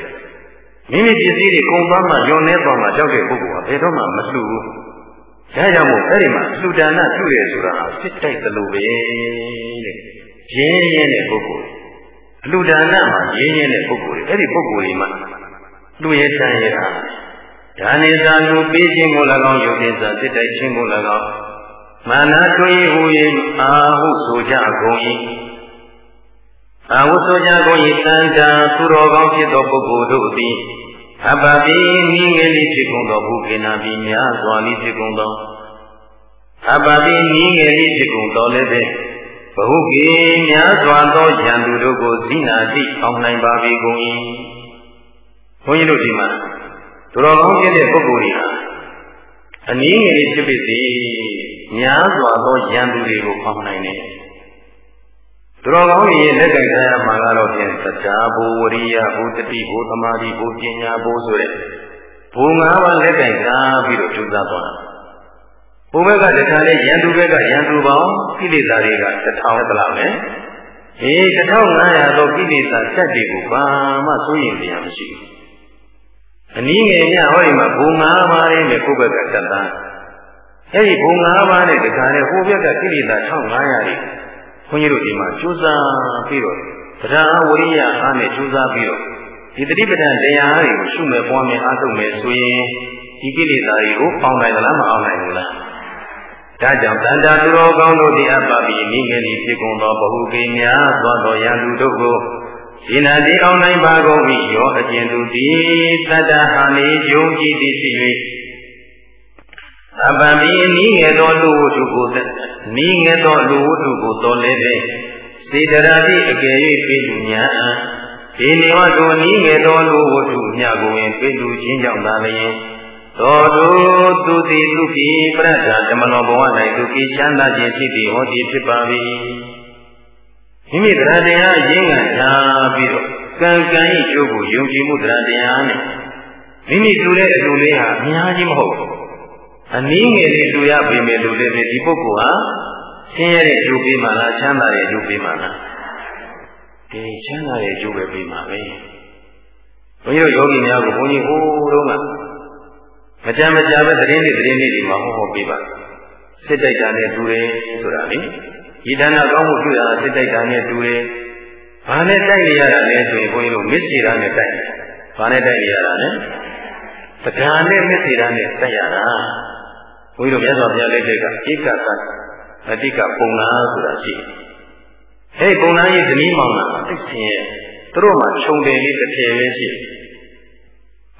မိမိပစ္စည်းတွေကုန်သွားမှညွန်နေသွားမှကြောက်တဲ့ပုဂ္ဂိုလ်ကဘယ်တော့မှမလူဘူးဒါကြောင့်မို့အဲ့ဒီမှာလှူဒါနပြုရဆိုတာဟာစိတ်တိုက်သလိုပဲတဲ့ရင်းရင်းတဲ့ပုဂ္ဂိုလ်အလှူဒါနမှာရင်းရင်းတဲ့ပုဂ္ဂိုလ်တွေအဲ့ဒီပုဂ္ဂိုလ်တွေမှာလူရဲတန်ရတာဒါနေသာလူပေးခြင်းကို၎င်းယုတ်တင်စာစစ်တိုက်ခြင်းကို၎င်းမာနတွင်ဟူ၍အာဟုဆိုကြကုန်၏ အာဟုဆိုကြကုန်၏တန်တာသူတော်ကောင်းဖြစ်သောပုဂ္ဂိုလ်တို့သည်အပပိနိငယ်လေးဖြစ်ကုန်သောဘုကေနာပြီးများစွာလေးဖြစ်ကုန်သောအပပိနိငယ်လေးဖြစ်ကုန်သောလည်းပဲဘဟုကေများစွာသောယံသူတို့ကိုဇိနာတိအောင်နိုင်ပါပြီကုန်၏ဘုန်းကြီးတို့ဒီမှာသူတော်ကောင်းဖြစ်တဲ့ပုဂ္ဂိုလ်တွေဟာအနည်းငယ်လေးဖြစ်ဖြစ်စီများစွာသောယံသူတွေကိုပေါင်းနိုင်တယ် သူတော်ကောင်းရဲ့လက်ကင်ထားရမှာကတော့ဖြင့်တရားဘူဝရိယဘူတတိဘူသမာဓိဘူပညာဘူဆိုတဲ့ဘူငါးပါးလက်ကင်ထားပြီးတော့ကျူးစားသွားတာဘုဘက်ကတခါလေရန်သူဘက်ကရန်သူပေါင်းကိလေသာတွေကတစ်ထောင်တလောက်နဲ့အေး1500သောကိလေသာစက်တွေကိုဘာမှစိုးရင်တရားမရှိဘူးအနည်းငယ်ညဟောဒီမှာဘုံ၅ပါးလေးနဲ့ကိုယ့်ဘက်ကတတ်တာအဲ့ဒီဘုံ၅ပါးနဲ့တခါနဲ့ဟိုဘက်ကကိလေသာ1500တွေ ခွန်ကြီးတို့ဒီမှာကြိုးစားပြီးတော့တရားဝိရိယအားနဲ့ကြိုးစားပြီးတော့ဒီတတိပဒံတရားတွေကိုရှုမဲ့ပွားမဲ့အားထုတ်မဲ့ဆိုရင်ဒီကိလေသာတွေကိုပေါင်းနိုင်သလားမအောင်နိုင်ဘူးလားဒါကြောင့်တန်တာသူတော်ကောင်းတို့ဒီအပ္ပပိနိငယ်ဤဖြစ်ကုန်သောဘဟုကိများသောတော်ရန်သူတို့ကိုဒီနာတိအောင်နိုင်ပါကုန်၏ရောအကျဉ်သူသည်တတ္တဟာနေယုံကြည်သည်ဖြစ်၍အပ္ပပိနိငယ်သောလူဝတ္ထုကို နိငယ်သောလူဝတ္ထုကိုတော်လည်းပဲစေတရာတိအကယ်၍ပြည့်လူညာဒီနေဝတောနိငယ်သောလူဝတ္ထုမြတ်ကိုဝင်ပြည့်လူခြင်းကြောင့်သာလျင်သောတုသူတိသူပိပရဒ္ဓဓမ္မလောဘဝ၌သူပိချမ်းသာခြင်းဖြစ်သည်ဟောဒီဖြစ်ပါ၏မိမိတရားတရားရင်းငံထားပြီးတော့ကံကံ၏ကျိုးကိုယုံကြည်မှုတရားတရားနဲ့မိမိတူတဲ့အတူလေးဟာအများကြီးမဟုတ်ဘူး အနည်းငယ်လေးတူရပေမဲ့လူလေးပဲဒီပုဂ္ဂိုလ်ဟာဆင်းရဲတဲ့ကျိုးပေးမှလားချမ်းသာတဲ့ကျိုးပေးမှလားဒီချမ်းသာတဲ့ကျိုးပဲပေးမှာပဲဘုန်းကြီးတို့ယောဂီများကိုဘုန်းကြီးဟိုးတော့ကမကြမ်းမကြာပဲသတင်းတွေသတင်းတွေဒီမှာဟောဟောပေးပါစစ်တိုက်တာနဲ့တူတယ်ဆိုတာလေဒီဒါနကောင်းမှုပြုတာစစ်တိုက်တာနဲ့တူတယ်ဘာနဲ့တိုက်နေရတာလဲဆိုရင်ဘုန်းကြီးတို့မစ္စေတာနဲ့တိုက်ဘာနဲ့တိုက်နေရတာလဲပဒာနဲ့မစ္စေတာနဲ့တိုက်ရတာ ဘုန်းကြီးတို့မြတ်စွာဘုရားလက်ထက်ကဧကသအတိကပုံနာဆိုတာရှိတယ်အဲဒီပုံနာရဲ့ဇနီးမောင်နာသိစင်ရဲ့သူတို့မှခြုံတယ်လေးတစ်ထည်လေးရှိတယ်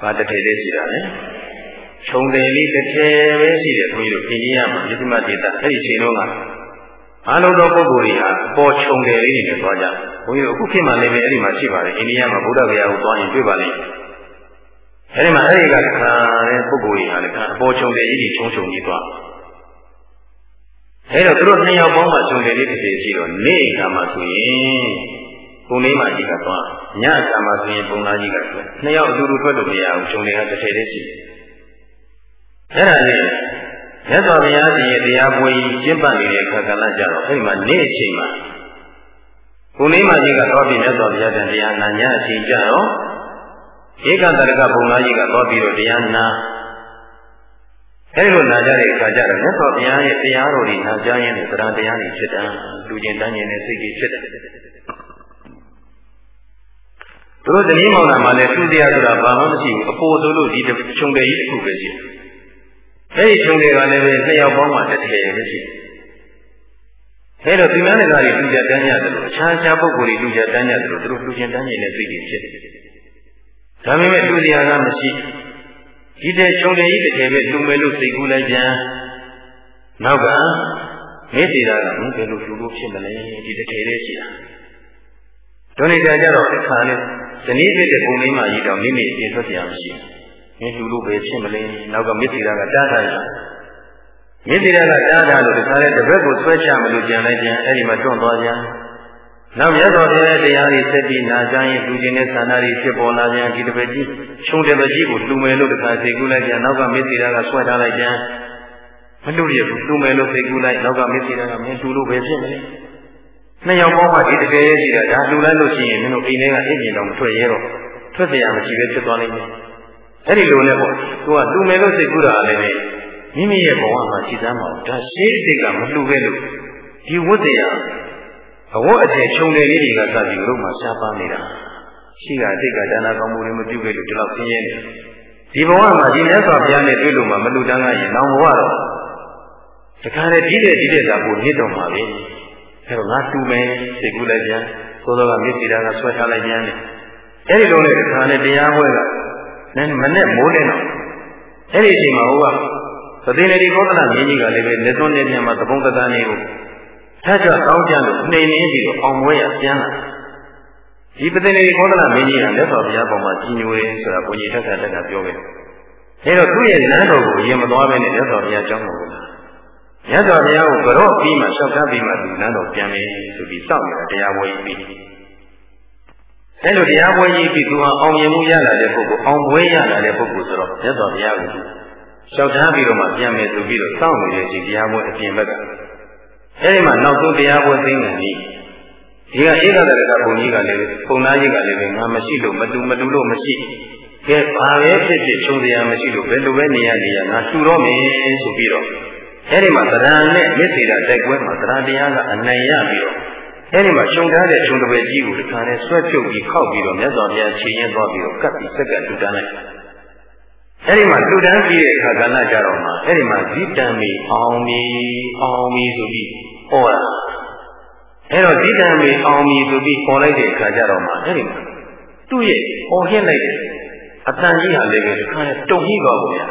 ဘာတစ်ထည်လေးရှိတာလဲခြုံတယ်လေးတစ်ထည်ပဲရှိတယ်ဘုန်းကြီးတို့အိန္ဒိယမှာမြစ်မဒေသအဲ့ဒီချိန်တုန်းကအားလုံးသောပုဂ္ဂိုလ်တွေဟာပေါ်ခြုံတယ်လေးတွေနဲ့သွားကြဘုန်းကြီးတို့အခုခေတ်မှလည်းပဲအဲ့ဒီမှာရှိပါတယ်အိန္ဒိယမှာဗုဒ္ဓဂယာကိုသွားရင်တွေ့ပါလိမ့်မယ် အဲ့ဒီမှာအဲ့ဒီကခါတဲ့ပုဂ္ဂိုလ်တွေဟာလည်းအပေါ်ခြုံတယ်ကြီးကြီးခြုံခြုံကြီးသွားအဲ့တော့သူတို့နှစ်ယောက်ပေါင်းမှခြုံတယ်လေးတစ်စီရှိတော့နေ့အခါမှာဆိုရင်ပုံလေးမှကြီးကသွားညအခါမှာဆိုရင်ပုံသားကြီးကသွားနှစ်ယောက်အတူတူထွက်လို့မရဘူးခြုံတယ်ကတစ်ထည်လေးရှိအဲ့ဒါလေးမြတ်စွာဘုရားရှင်ရဲ့တရားပွဲကြီးကျင့်ပနေတဲ့ခါကလကြတော့အဲ့ဒီမှာနေ့အချိန်မှာကိုလေးမကြီးကတော့ပြီးမြတ်စွာဘုရားတရားနာညအချိန်ကြတော့ ဧကတရကဘုံသားကြီးကတော့ပြီးတော့တရားနာအဲဒီလိုနာကြတဲ့အခါကျတော့မြတ်စွာဘုရားရဲ့တရားတော်တွေနာကြားရင်းနဲ့သရံတရားတွေဖြစ်တာလူကျင်တန်းကျင်တဲ့စိတ်ကြီးဖြစ်တယ်သူတို့တနည်းမောင်တာမှလည်းသူတရားဆိုတာဘာမှမရှိဘူးအဖို့ဆိုလို့ဒီခြုံတယ်ကြီးတစ်ခုပဲရှိတယ်အဲဒီခြုံတွေကလည်းပဲနှစ်ယောက်ပေါင်းမှတစ်ထည်ပဲရှိတယ်အဲတော့ဒီမန်းတကာတွေလူကြတန်းကြတယ်လို့အခြားခြားပုဂ္ဂိုလ်တွေလူကြတန်းကြတယ်လို့သူတို့လူကျင်တန်းကျင်တဲ့စိတ်ကြီးဖြစ်တယ် ဒါပေမဲ့လူတရားကမရှိဒီတဲ့ခြုံတယ်ကြီးတစ်ထည်ပဲလူမယ်လို့စိတ်ကူးလိုက်ပြန်နောက်ကမေတ္တာကဘယ်လိုလူလို့ဖြစ်မလဲဒီတစ်ထည်လေးရှိတာဒုနေတာကြတော့အခါလေးဇနီးဖြစ်တဲ့ပုံလေးမှကြီးတော့မိမိအပြည့်ထွက်ပြရမရှိမင်းလူလို့ပဲဖြစ်မလဲနောက်ကမေတ္တာကတားထားရမေတ္တာကတားထားလို့ဒီခါလေးတစ်ဘက်ကိုဆွဲချမလို့ကြံလိုက်ပြန်အဲ့ဒီမှာတွန့်သွားပြန် နောက်မြတ်စွာဘုရားတရားတွေဆက်ပြီးနာကြရင်လူချင်းတဲ့သန္တာတွေဖြစ်ပေါ်လာပြန်ဒီတစ်ပည့်ကြီးခြုံတဲ့ပကြီးကိုလူမယ်လို့တခါသိကူးလိုက်ပြန်နောက်ကမေတ္တာကဆွဲထားလိုက်ပြန်မလူရဘူးလူမယ်လို့သိကူးလိုက်နောက်ကမေတ္တာကမင်းလူလို့ပဲဖြစ်မလဲနှစ်ယောက်ပေါင်းမှဒီတကယ်ရှိတာဒါလူလိုက်လို့ရှိရင်မင်းတို့အိမ်ထဲကအိမ်ပြင်တော့မထွက်ရဲတော့ထွက်เสียရမရှိပဲဖြစ်သွားလိမ့်မယ်အဲ့ဒီလိုနဲ့ပေါ့သူကလူမယ်လို့သိကူးတာလည်းပဲမိမိရဲ့ဘဝမှာရှိသမ်းမအောင်ဒါရှေးစိတ်ကမလှူခဲ့လို့ဒီဝတ်တရား အဝတ်အထည်ခြုံတယ်လေးတွေကစပြီးလို့မှရှားပါနေတာရှိတာစိတ်ကဒါနာကောင်းမှုတွေမပြုခဲ့လို့ဒီလောက်ဆင်းရဲနေဒီဘဝမှာဒီမြတ်စွာဘုရားနဲ့တွေ့လို့မှမလူတန်းကရင်နောင်ဘဝတော့တခါလေဒီတဲ့ဒီတဲ့သာကိုမြင့်တော်မှာပဲအဲတော့ငါတူမယ်စိတ်ကူးလိုက်ပြန်သို့သောကမြစ်စီတာကဆွဲထားလိုက်ပြန်တယ်အဲဒီလိုနဲ့တခါလေတရားပွဲကနမနဲ့မိုးနေတော့အဲ့ဒီအချိန်မှာဟိုကသတိနေဒီကောသလမင်းကြီးကလည်းပဲလက်သွန်းနေပြန်မှာသဘုံတသန်းလေးကို ထပ်ကြတောင်းကြလို့နှိမ်နေပြီးတော့အောင်ပွဲရပြန်လာဒီပသိနေဒီကောသလမင်းကြီးကလက်တော်ဘုရားပေါ်မှာကြီးညိုတယ်ဆိုတာဘုန်းကြီးထက်ထက်တက်ကပြောခဲ့အဲတော့သူ့ရဲ့နန်းတော်ကိုအရင်မသွားဘဲနဲ့လက်တော်ဘုရားကျောင်းတော်ကိုလာမြတ်စွာဘုရားကိုကြော့ပြီးမှလျှောက်ထားပြီးမှဒီနန်းတော်ပြန်မယ်ဆိုပြီးစောင့်နေတာတရားပွဲကြီးပြီးအဲလိုတရားပွဲကြီးပြီးသူဟာအောင်မြင်မှုရလာတဲ့ပုဂ္ဂိုလ်အောင်ပွဲရလာတဲ့ပုဂ္ဂိုလ်ဆိုတော့မြတ်စွာဘုရားကိုလျှောက်ထားပြီးတော့မှပြန်မယ်ဆိုပြီးတော့စောင့်နေတဲ့အချိန်တရားပွဲအပြင်ဘက်က အဲဒီမှာနောက်ဆုံးတရားပွဲသိနေပြီဒီကဧကတရကဘုံကြီးကလည်းပုံသားကြီးကလည်းငါမရှိလို့မတူမတူလို့မရှိကဲဘာပဲဖြစ်ဖြစ်ချုံစရာမရှိလို့ဘယ်လိုပဲနေရနေရငါတူတော့မယ်ဆိုပြီးတော့အဲဒီမှာသရဏနဲ့မြစ်စေတာတိုက်ပွဲမှာသရဏတရားကအနိုင်ရပြီးတော့အဲဒီမှာရှုံထားတဲ့ရှုံတပည့်ကြီးကိုတခါနဲ့ဆွဲဖြုတ်ပြီးခောက်ပြီးတော့မြတ်စွာဘုရားခြေရင်းသွားပြီးတော့ကပ်ပြီးစက်ကတူတန်းလိုက် အဲဒီမှာတူတန်းပြီးတဲ့အခါကဏ္ဍကြတော့မှအဲဒီမှာဇိတံမီအောင်မီအောင်မီဆိုပြီးဟောတာအဲတော့ဇိတံမီအောင်မီဆိုပြီးခေါ်လိုက်တဲ့အခါကျတော့မှအဲဒီမှာသူ့ရဲ့ဟောဟင်းလိုက်တဲ့အတန်ကြီးဟာလည်းပဲတခါနဲ့တုံ့ပြီးပါဘူးဗျာ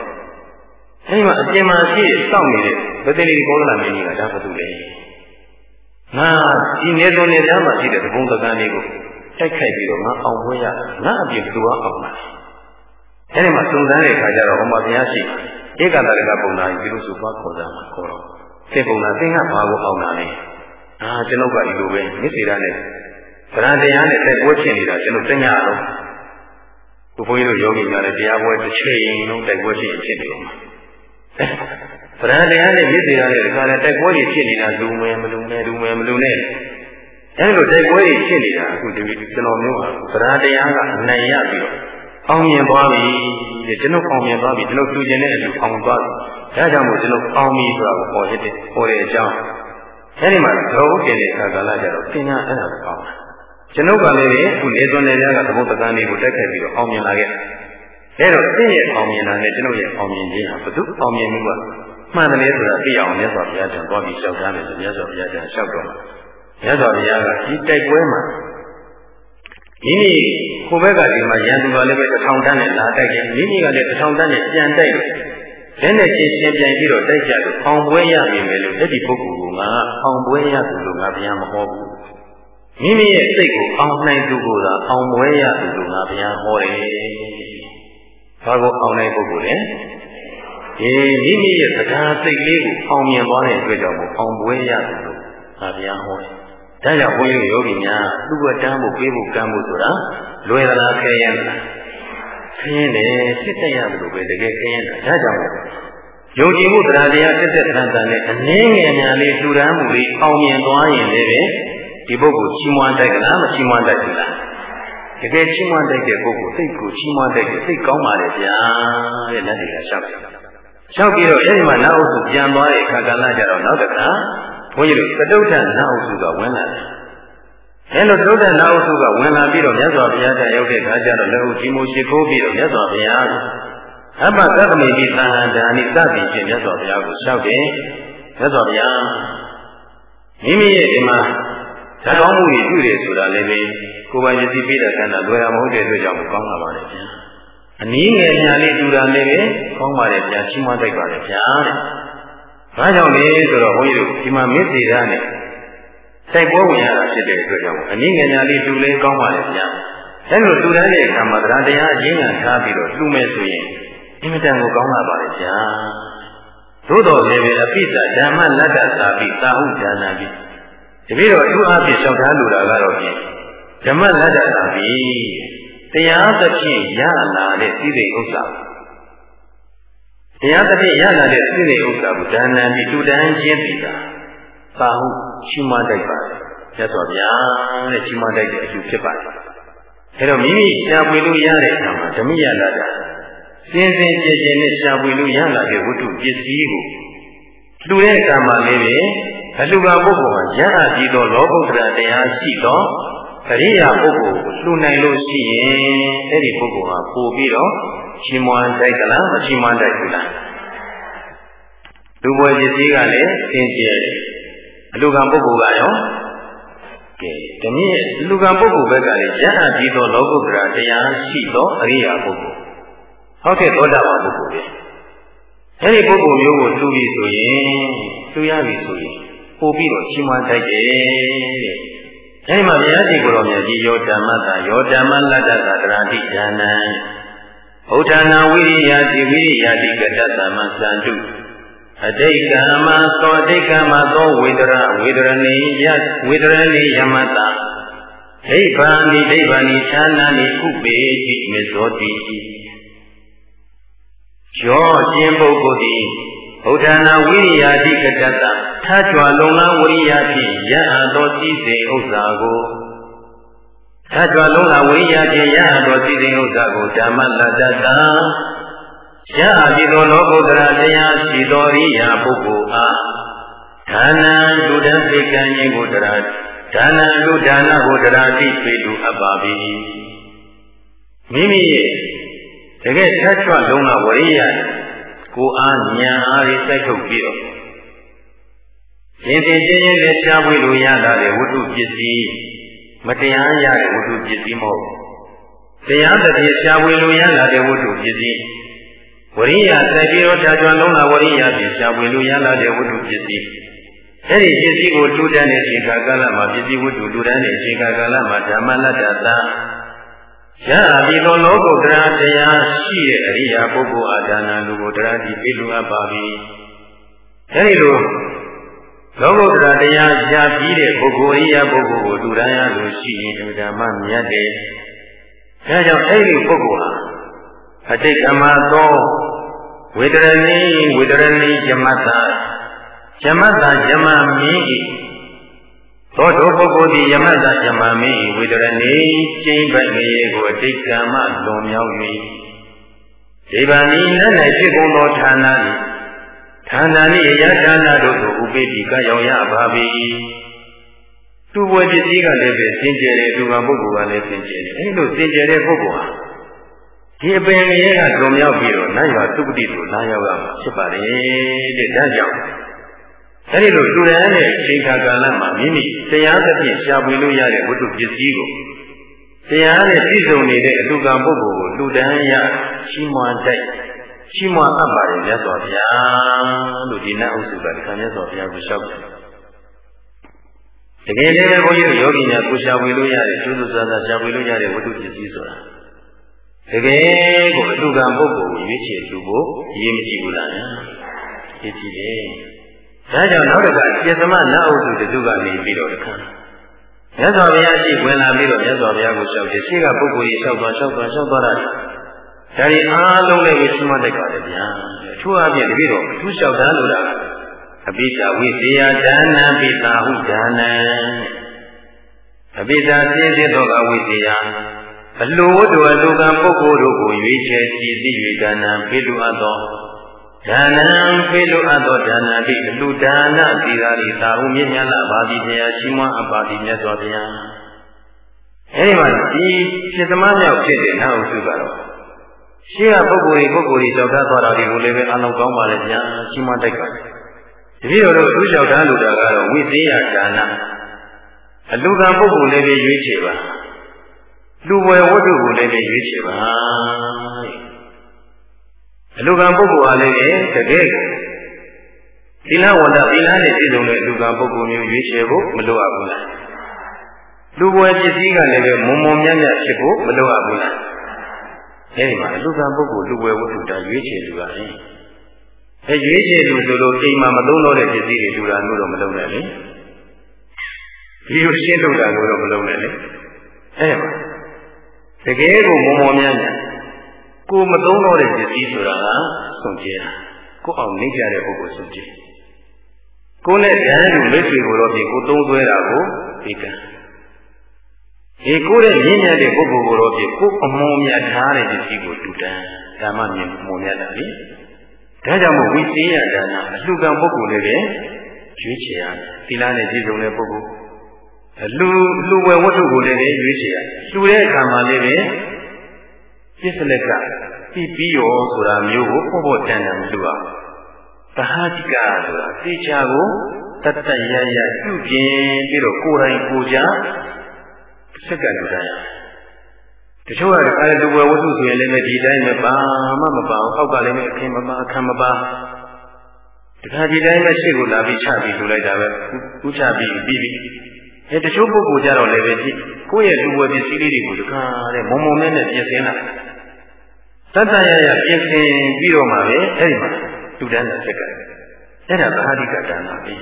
အဲဒီမှာအပြင်မှာရှိစောင့်နေတဲ့ဗတိလီကောလနာမင်းကြီးကဒါဘာလို့လဲငါဒီနေသွန်နေသားမှာရှိတဲ့သဘုံတကန်းလေးကိုတိုက်ခိုက်ပြီးတော့ငါအောင်ပွဲရငါအပြင်သူကအောင်လာ အဲဒီမှာစုံစမ်းတဲ့အခါကျတော့ဟောမှာဘုရားရှိဧကတရကပုံနာကြီးဒီလိုဆိုသွားခေါ်ကြမှာခေါ်တော့သင်ပုံနာသင်ကဘာကိုအောင်လာလဲအာကျွန်ုပ်ကဒီလိုပဲမြစ်စီရနဲ့ဗရန်တရားနဲ့တိုက်ပွဲဖြစ်နေတာကျွန်တော်တညာတော့ဘုန်းကြီးတို့ယောဂီများလည်းတရားပွဲတစ်ချိန်လုံးတိုက်ပွဲဖြစ်ရင်ဖြစ်နေတော့မှာဗရဏတရားနဲ့မြစ်တရားနဲ့ဒီကနေ့တိုက်ပွဲတွေဖြစ်နေတာလူမယ်မလူနဲ့လူမယ်မလူနဲ့အဲဒီလိုတိုက်ပွဲတွေဖြစ်နေတာအခုဒီကျွန်တော်မျိုးဟာဗရဏတရားကအနိုင်ရပြီးတော့ အောင်မြင်သွားပြီတဲ့ကျွန်တော်အောင်မြင်သွားပြီကျွန်တော်သူကျင်တဲ့အလူအောင်သွားပြီဒါကြောင့်မို့ကျွန်တော်အောင်ပြီဆိုတာကိုပေါ်ရတဲ့ပေါ်တဲ့အကြောင်းအဲဒီမှာသောဥကျင်တဲ့အခါကလည်းကြတော့ပညာအဲ့ဒါကိုကောင်းတာကျွန်ုပ်ကလည်းအခုနေသွန်နေကြကသမုဒ္ဒကံတွေကိုတက်ခဲ့ပြီးတော့အောင်မြင်လာခဲ့အဲတော့သင်ရဲ့အောင်မြင်တာနဲ့ကျွန်ုပ်ရဲ့အောင်မြင်ခြင်းဟာဘု து အောင်မြင်မှုကမှန်တယ်ဆိုတာသိအောင်မြတ်စွာဘုရားကြောင့်သွားပြီးလျှောက်ထားတယ်ဆိုမြတ်စွာဘုရားကြောင့်လျှောက်တော့မြတ်စွာဘုရားကဒီတိုက်ပွဲမှာ မိမိကိုယ်ဘက်ကဒီမှာရန်သူကလည်းပဲတစ်ထောင်တန်းနဲ့လာတိုက်တယ်မိမိကလည်းတစ်ထောင်တန်းနဲ့ပြန်တိုက်တယ်လက်နဲ့ချင်းချင်းပြန်ပြီးတော့တိုက်ကြလို့အောင်ပွဲရပြီမယ်လို့အဲ့ဒီပုဂ္ဂိုလ်ကငါအောင်ပွဲရသူလို့ငါဘုရားမဟောဘူးမိမိရဲ့စိတ်ကိုအောင်နိုင်သူကိုသာအောင်ပွဲရသူလို့ငါဘုရားဟောတယ်ဘာကိုအောင်နိုင်ပုဂ္ဂိုလ်လဲအေးမိမိရဲ့တရားစိတ်လေးကိုအောင်မြင်သွားတဲ့အတွက်ကြောင့်အောင်ပွဲရတယ်လို့ငါဘုရားဟောတယ်။ ဒါကြောင့်ဘုန်းကြီးယောဂီများသူ့ဝတ္တမ်းကိုပြေးဖို့ကမ်းဖို့ဆိုတာလွယ်သလားခဲရင်လားခင်းတယ်စစ်တက်ရတယ်လို့ပဲတကယ်ခင်းတာဒါကြောင့်ယုံကြည်မှုတရားတရားတက်တက်တန်တန်နဲ့အနည်းငယ်များလေးထူထမ်းမှုလေးအောင်မြင်သွားရင်လည်းဒီပုဂ္ဂိုလ်ချီးမွမ်းတတ်ကလားမချီးမွမ်းတတ်ဘူးလားတကယ်ချီးမွမ်းတတ်တဲ့ပုဂ္ဂိုလ်စိတ်ကိုချီးမွမ်းတတ်တဲ့စိတ်ကောင်းပါလေဗျာတဲ့လက်တွေကရှောက်တယ်လျှောက်ပြီးတော့အဲဒီမှာနောက်အုပ်စုပြန်သွားတဲ့ခါကလည်းကြတော့နောက်တစ်ခါ ဘုန်းကြီးတို့သတုဋ္ဌနောက်အုပ်စုကဝင်လာတယ်။အဲလိုသတုဋ္ဌနောက်အုပ်စုကဝင်လာပြီးတော့မြတ်စွာဘုရားကရောက်တဲ့ခါကျတော့လက်ဦးကြီးမိုးရှိခိုးပြီးတော့မြတ်စွာဘုရားအပ္ပသတ္တမေတိသံဃာဒါနိစသည်ဖြင့်မြတ်စွာဘုရားကိုလျှောက်တယ်။မြတ်စွာဘုရားမိမိရဲ့ဒီမှာဓာတ်ကောင်းမှုတွေပြုတယ်ဆိုတာလည်းပဲကိုယ်ပိုင်ရည်စီးပေးတဲ့ကံတာလွယ်တာမဟုတ်တဲ့အတွက်ကြောင့်ကောင်းလာပါလေဗျာ။အနည်းငယ်ညာလေးတူတာလည်းပဲကောင်းပါတယ်ဗျာချီးမွမ်းတိုက်ပါတယ်ဗျာတဲ့။ ဘာကြောင့်လဲဆိုတော့ဘုန်းကြီးတို့ဒီမှာမစ္စေရနဲ့စိုက်ပွဲဝင်ရတာဖြစ်တဲ့အတွက်ကြောင့်အနည်းငယ်ညာလေးတူလဲကောင်းပါတယ်ဗျာ။အဲလိုတူတဲ့အခါမှာတရားတရားအရင်းခံထားပြီးတော့လှူမဲ့ဆိုရင်အင်မတန်ကိုကောင်းလာပါတယ်ဗျာ။သို့တော်လည်းပဲအပိစ္ဆဓမ္မလတ္တသာပိသာဟုဉာဏပိတပည့်တော်အထူးအဖြစ်လျှောက်ထားလိုတာကတော့ဖြင့်ဓမ္မလတ္တသာပိတရားသဖြင့်ရလာတဲ့စိစိဥစ္စာ တရားသဖြင့်ရလာတဲ့စိစိဥစ္စာကိုဒါနံပြီးတူတန်းခြင်းပြီတာသာဟုရှိမတိုက်ပါတယ်ရသော်ဗျာတဲ့ရှိမတိုက်တဲ့အကျိုးဖြစ်ပါတယ်အဲတော့မိမိရှားပွေလို့ရတဲ့အခါမှာဓမိယလာတာစင်စင်ကြယ်ကြယ်နဲ့ရှားပွေလို့ရလာတဲ့ဝတ္ထုပစ္စည်းကိုလှူတဲ့အခါမှာလေးပဲအလှူကပုဂ္ဂိုလ်ဟာရဟအကြည့်သောလောကုတ္တရာတရားရှိသောအရိယာပုဂ္ဂိုလ်ကိုလှူနိုင်လို့ရှိရင်အဲ့ဒီပုဂ္ဂိုလ်ဟာပို့ပြီးတော့ ချီးမွမ်းတိုက်ကလားမချီးမွမ်းတိုက်ဘူးလားလူပွဲပစ္စည်းကလည်းသင်ကျဲအလူကံပုဂ္ဂိုလ်ကရောကဲတနည်းလူကံပုဂ္ဂိုလ်ဘက်ကလည်းယဟန်ပြီးသောလောကုတ္တရာတရားရှိသောအရိယာပုဂ္ဂိုလ်ဟုတ်ကဲ့သောတာပန်ပုဂ္ဂိုလ်ပဲအဲ့ဒီပုဂ္ဂိုလ်မျိုးကိုလှူပြီဆိုရင်လှူရပြီဆိုရင်ပို့ပြီးတော့ချီးမွမ်းတိုက်တယ်တဲ့အဲဒီမှာဘုရားရှင်ကိုယ်တော်မြတ်ကြီးယောဓမ္မတာယောဓမ္မလတ္တသာတရာတိဉာဏံ ဘုဒ္ဓနာဝိရိယတိဝိရိယတိကတ္တသမသန္တုအတိတ်ကမသောအတိတ်ကမသောဝေဒရဝေဒရဏိယဝေဒရဏိယမတဒိဗ္ဗာနိဒိဗ္ဗာနိဌာနာနိဥပေတိမေသောတိယောခြင်းပုဂ္ဂိုလ်သည်ဘုဒ္ဓနာဝိရိယတိကတ္တထားကြွလုံလဝိရိယဖြင့်ရဟသောစည်းစိမ်ဥစ္စာကို ထားကြွလုံလဝိရိယဖြင့်ရဟသောစည်းစိမ်ဥစ္စာကိုဓမ္မလတ္တတံရဟပြီသောလောကုတ္တရာတရားရှိသောရိယာပုဂ္ဂိုလ်အားဌာနဒုဒ္ဒသိကံခြင်းကိုတရာဒါနလူဒါနကိုတရားတိပေလူအပ်ပါပြီမိမိရဲ့တကယ်ထက်ချွလုံးကဝရိယကိုအားဉာဏ်အားဖြင့်စိုက်ထုတ်ပြီးတော့ရင်တင်ချင်းချင်းနဲ့ရှားပွေလို့ရတာလေဝတ္ထုပစ္စည်း မတရားရတဲ့ဝတ္ထုပစ္စည်းမဟုတ်တရားတစ်ပြည့်ရှားပွေလို့ရလာတဲ့ဝတ္ထုပစ္စည်းဝရိယစိုက်ပြီးတော့ထာကြွလုံးကဝရိယဖြင့်ရှားပွေလို့ရလာတဲ့ဝတ္ထုပစ္စည်းအဲ့ဒီပစ္စည်းကိုတူတန်းတဲ့ချိန်ကာလမှာပစ္စည်းဝတ္ထုတူတန်းတဲ့ချိန်ကာလမှာဓမ္မလတ္တသာရပြီသောလောကုတ္တရာတရားရှိတဲ့အရိယာပုဂ္ဂိုလ်အာဒါနာလူကိုတရားဒီပြလူအပ်ပါပြီအဲဒီလို လောကုတ္တရာတရားရပြီးတဲ့ပုဂ္ဂိုလ်အရိယာပုဂ္ဂိုလ်ကိုလူတိုင်းရလို့ရှိရင်ဓမ္မမြတ်တယ်ဒါကြောင့်အဲဒီပုဂ္ဂိုလ်ဟာအတိတ်ကမသောဝေဒရဏီဝေဒရဏီဇမတ္တဇမတ္တဇမမင်းဤသောတောပုဂ္ဂိုလ်သည်ယမတ္တယမမင်းဝေဒရဏီကျိမ့်ပိုက်ငရေကိုအတိတ်ကမလွန်မြောက်၍ဒီဗာနီနတ်၌ဖြစ်ကုန်သောဌာန၏ ဌာန၏အယဌာနတို့ကိုဥပိပိကရောက်ရပါပြီသူဘွယ်ပစ္စည်းကလည်းပဲသင်ကျယ်တယ်သူကပုဂ္ဂိုလ်ကလည်းသင်ကျယ်တယ်အဲလိုသင်ကျယ်တဲ့ပုဂ္ဂိုလ်ဟာဒီအပင်ငရေကလွန်မြောက်ပြီးတော့နတ်ရွာသုပတိကိုလာရောက်ရမှာဖြစ်ပါတယ်တဲ့ဒါကြောင့်အဲဒီလိုတူရန်တဲ့အချိန်ခါကာလမှာမိမိတရားသဖြင့်ရှားပွေလို့ရတဲ့ဝတ္ထုပစ္စည်းကိုတရားနဲ့ပြည့်စုံနေတဲ့အလူကံပုဂ္ဂိုလ်ကိုလူတန်းရချီးမွမ်းတိုက် ချီးမွမ်းအပ်ပါတယ်မြတ်စွာဘုရားလို့ဒီနတ်အုပ်စုကဒီခါမြတ်စွာဘုရားကိုလျှောက်တယ်တကယ်လည်းဘုန်းကြီးတို့ယောဂီများကိုရှားပွေလို့ရတဲ့ကျိုးစုစားစားရှားပွေလို့ရတဲ့ဝတ္ထုပစ္စည်းဆိုတာတကယ်ကိုအလူကံပုဂ္ဂိုလ်ကိုရွေးချယ်သူကိုအရေးမကြည့်ဘူးလား။ရေးကြည့်တယ်ဒါကြောင့်နောက်တစ်ခါစေသမနတ်အုပ်စုတစုကနေပြီးတော့တခါမြတ်စွာဘုရားရှိဝင်လာပြီးတော့မြတ်စွာဘုရားကိုလျှောက်တယ်ရှိကပုဂ္ဂိုလ်ကြီးလျှောက်သွားလျှောက်သွားလျှောက်သွားတာ ဒါဒီအားလုံးလည်းရှိမှတိုက်ပါလေဗျာအထူးအဖြင့်တပည့်တော်အထူးလျှောက်တာလို့လားအပိဓာဝိသေယဒါနံပိတာဟုဒါနံအပိဓာစင်းစစ်သောကဝိသေယအလိုဝတ္တအလိုကံပုဂ္ဂိုလ်တို့ကိုရွေးချယ်ကြည်သိ၍ဒါနံပိလူအပ်သောဒါနံဖေလိုအပ်သောဒါနတိလူဒါနသီသာရိသာဟုမြင့်မြတ်လာပါသည်ဘုရားရှိမွန်းအပ်ပါသည်မြတ်စွာဘုရားအဲဒီမှာဒီဖြစ်သမားမြောက်ဖြစ်တဲ့နောက်စုကတော့ ရှိကပုဂ္ဂိုလ်ကြီးပုဂ္ဂိုလ်ကြီးကြောက်တတ်သွားတာတွေကိုလည်းပဲအလုံးကောင်းပါလေဗျာရှိမွန်းတိုက်ပါတယ်တပည့်တော်တို့သူလျှောက်တန်းလူတာကတော့ဝိသေယဒါနအလူကံပုဂ္ဂိုလ်လေးပဲရွေးချယ်ပါလူဝယ်ဝတ္ထုကိုလည်းပဲရွေးချယ်ပါအလူကံပုဂ္ဂိုလ်အားလည်းတကယ်သီလဝန္တသီလနဲ့ပြည့်စုံတဲ့အလူကံပုဂ္ဂိုလ်မျိုးရွေးချယ်ဖို့မလိုအပ်ဘူးလားလူပွဲပစ္စည်းကလည်းပဲမုံမုံမြတ်မြတ်ဖြစ်ဖို့မလိုအပ်ဘူးလား အဲဒီမှာအလူကံပုဂ္ဂိုလ်လူပွဲဝတ္ထုတာရွေးချယ်လူကလည်းအဲရွေးချယ်လူဆိုလို့အိမ်မှာမသုံးတော့တဲ့ပစ္စည်းတွေလူတာလို့တော့မလုပ်နဲ့လေဒီလိုရှင်းထုတ်တာကိုတော့မလုပ်နဲ့လေအဲမှာတကယ်ကိုမုံမုံမြတ်မြတ်ကိုမသုံးတော့တဲ့ပစ္စည်းဆိုတာကဆုံးကျဲတာကိုအောင်နေကြတဲ့ပုဂ္ဂိုလ်ဆုံးကျဲကိုနဲ့ဓာတ်လူမိတ်ဆွေကိုတော့ပြင်ကိုသုံးဆွဲတာကိုဒီကံ ဒီကိုရဲ့မြင့်မြတ်တဲ့ပုဂ္ဂိုလ်ကိုတော့ပြင်ကိုအမုံမြတ်ထားတဲ့ပစ္စည်းကိုတူတန်းဓမ္မမြင်မုံမြတ်တာလေဒါကြောင့်မို့ဝိသေယဒါနအလှကံပုဂ္ဂိုလ်လေးပဲရွေးချယ်ရတယ်သီလနဲ့ပြည့်စုံတဲ့ပုဂ္ဂိုလ်အလှလှဝယ်ဝတ္ထုကိုလည်းရွေးချယ်ရလှူတဲ့အခါမှာလည်းပဲပြစ်စလက်ကပြီးပြီးရောဆိုတာမျိုးကိုပေါ့ပေါ့တန်တန်မလုပ်အောင်သဟာတိကဆိုတာတေချာကိုတတ်တရရပြုပြင်ပြီးတော့ကိုယ်တိုင်ကိုကြ စက်ကလူတိုင်းတချို့ကအဲလူဝဲဝတ္ထုဆိုရင်လည်းဒီတိုင်းမပါမှမပါအောင်အောက်ကလည်းအခင်းမပါအခမ်းမပါတခါဒီတိုင်းပဲရှေ့ကိုလာပြီးချပြီးလူလိုက်တာပဲဥချပြီးပြီးပြီးအဲတချို့ပုဂ္ဂိုလ်ကြတော့လည်းပဲကိုယ့်ရဲ့လူဝဲပစ္စည်းလေးတွေကိုတခါတဲ့မုံမုံနဲ့နဲ့ပြင်ဆင်လာတတ္တရရပြင်ဆင်ပြီးတော့မှပဲအဲ့ဒီမှာလူတန်းတဲ့စက်ကအဲ့ဒါဗဟာတိကဒါနပဲ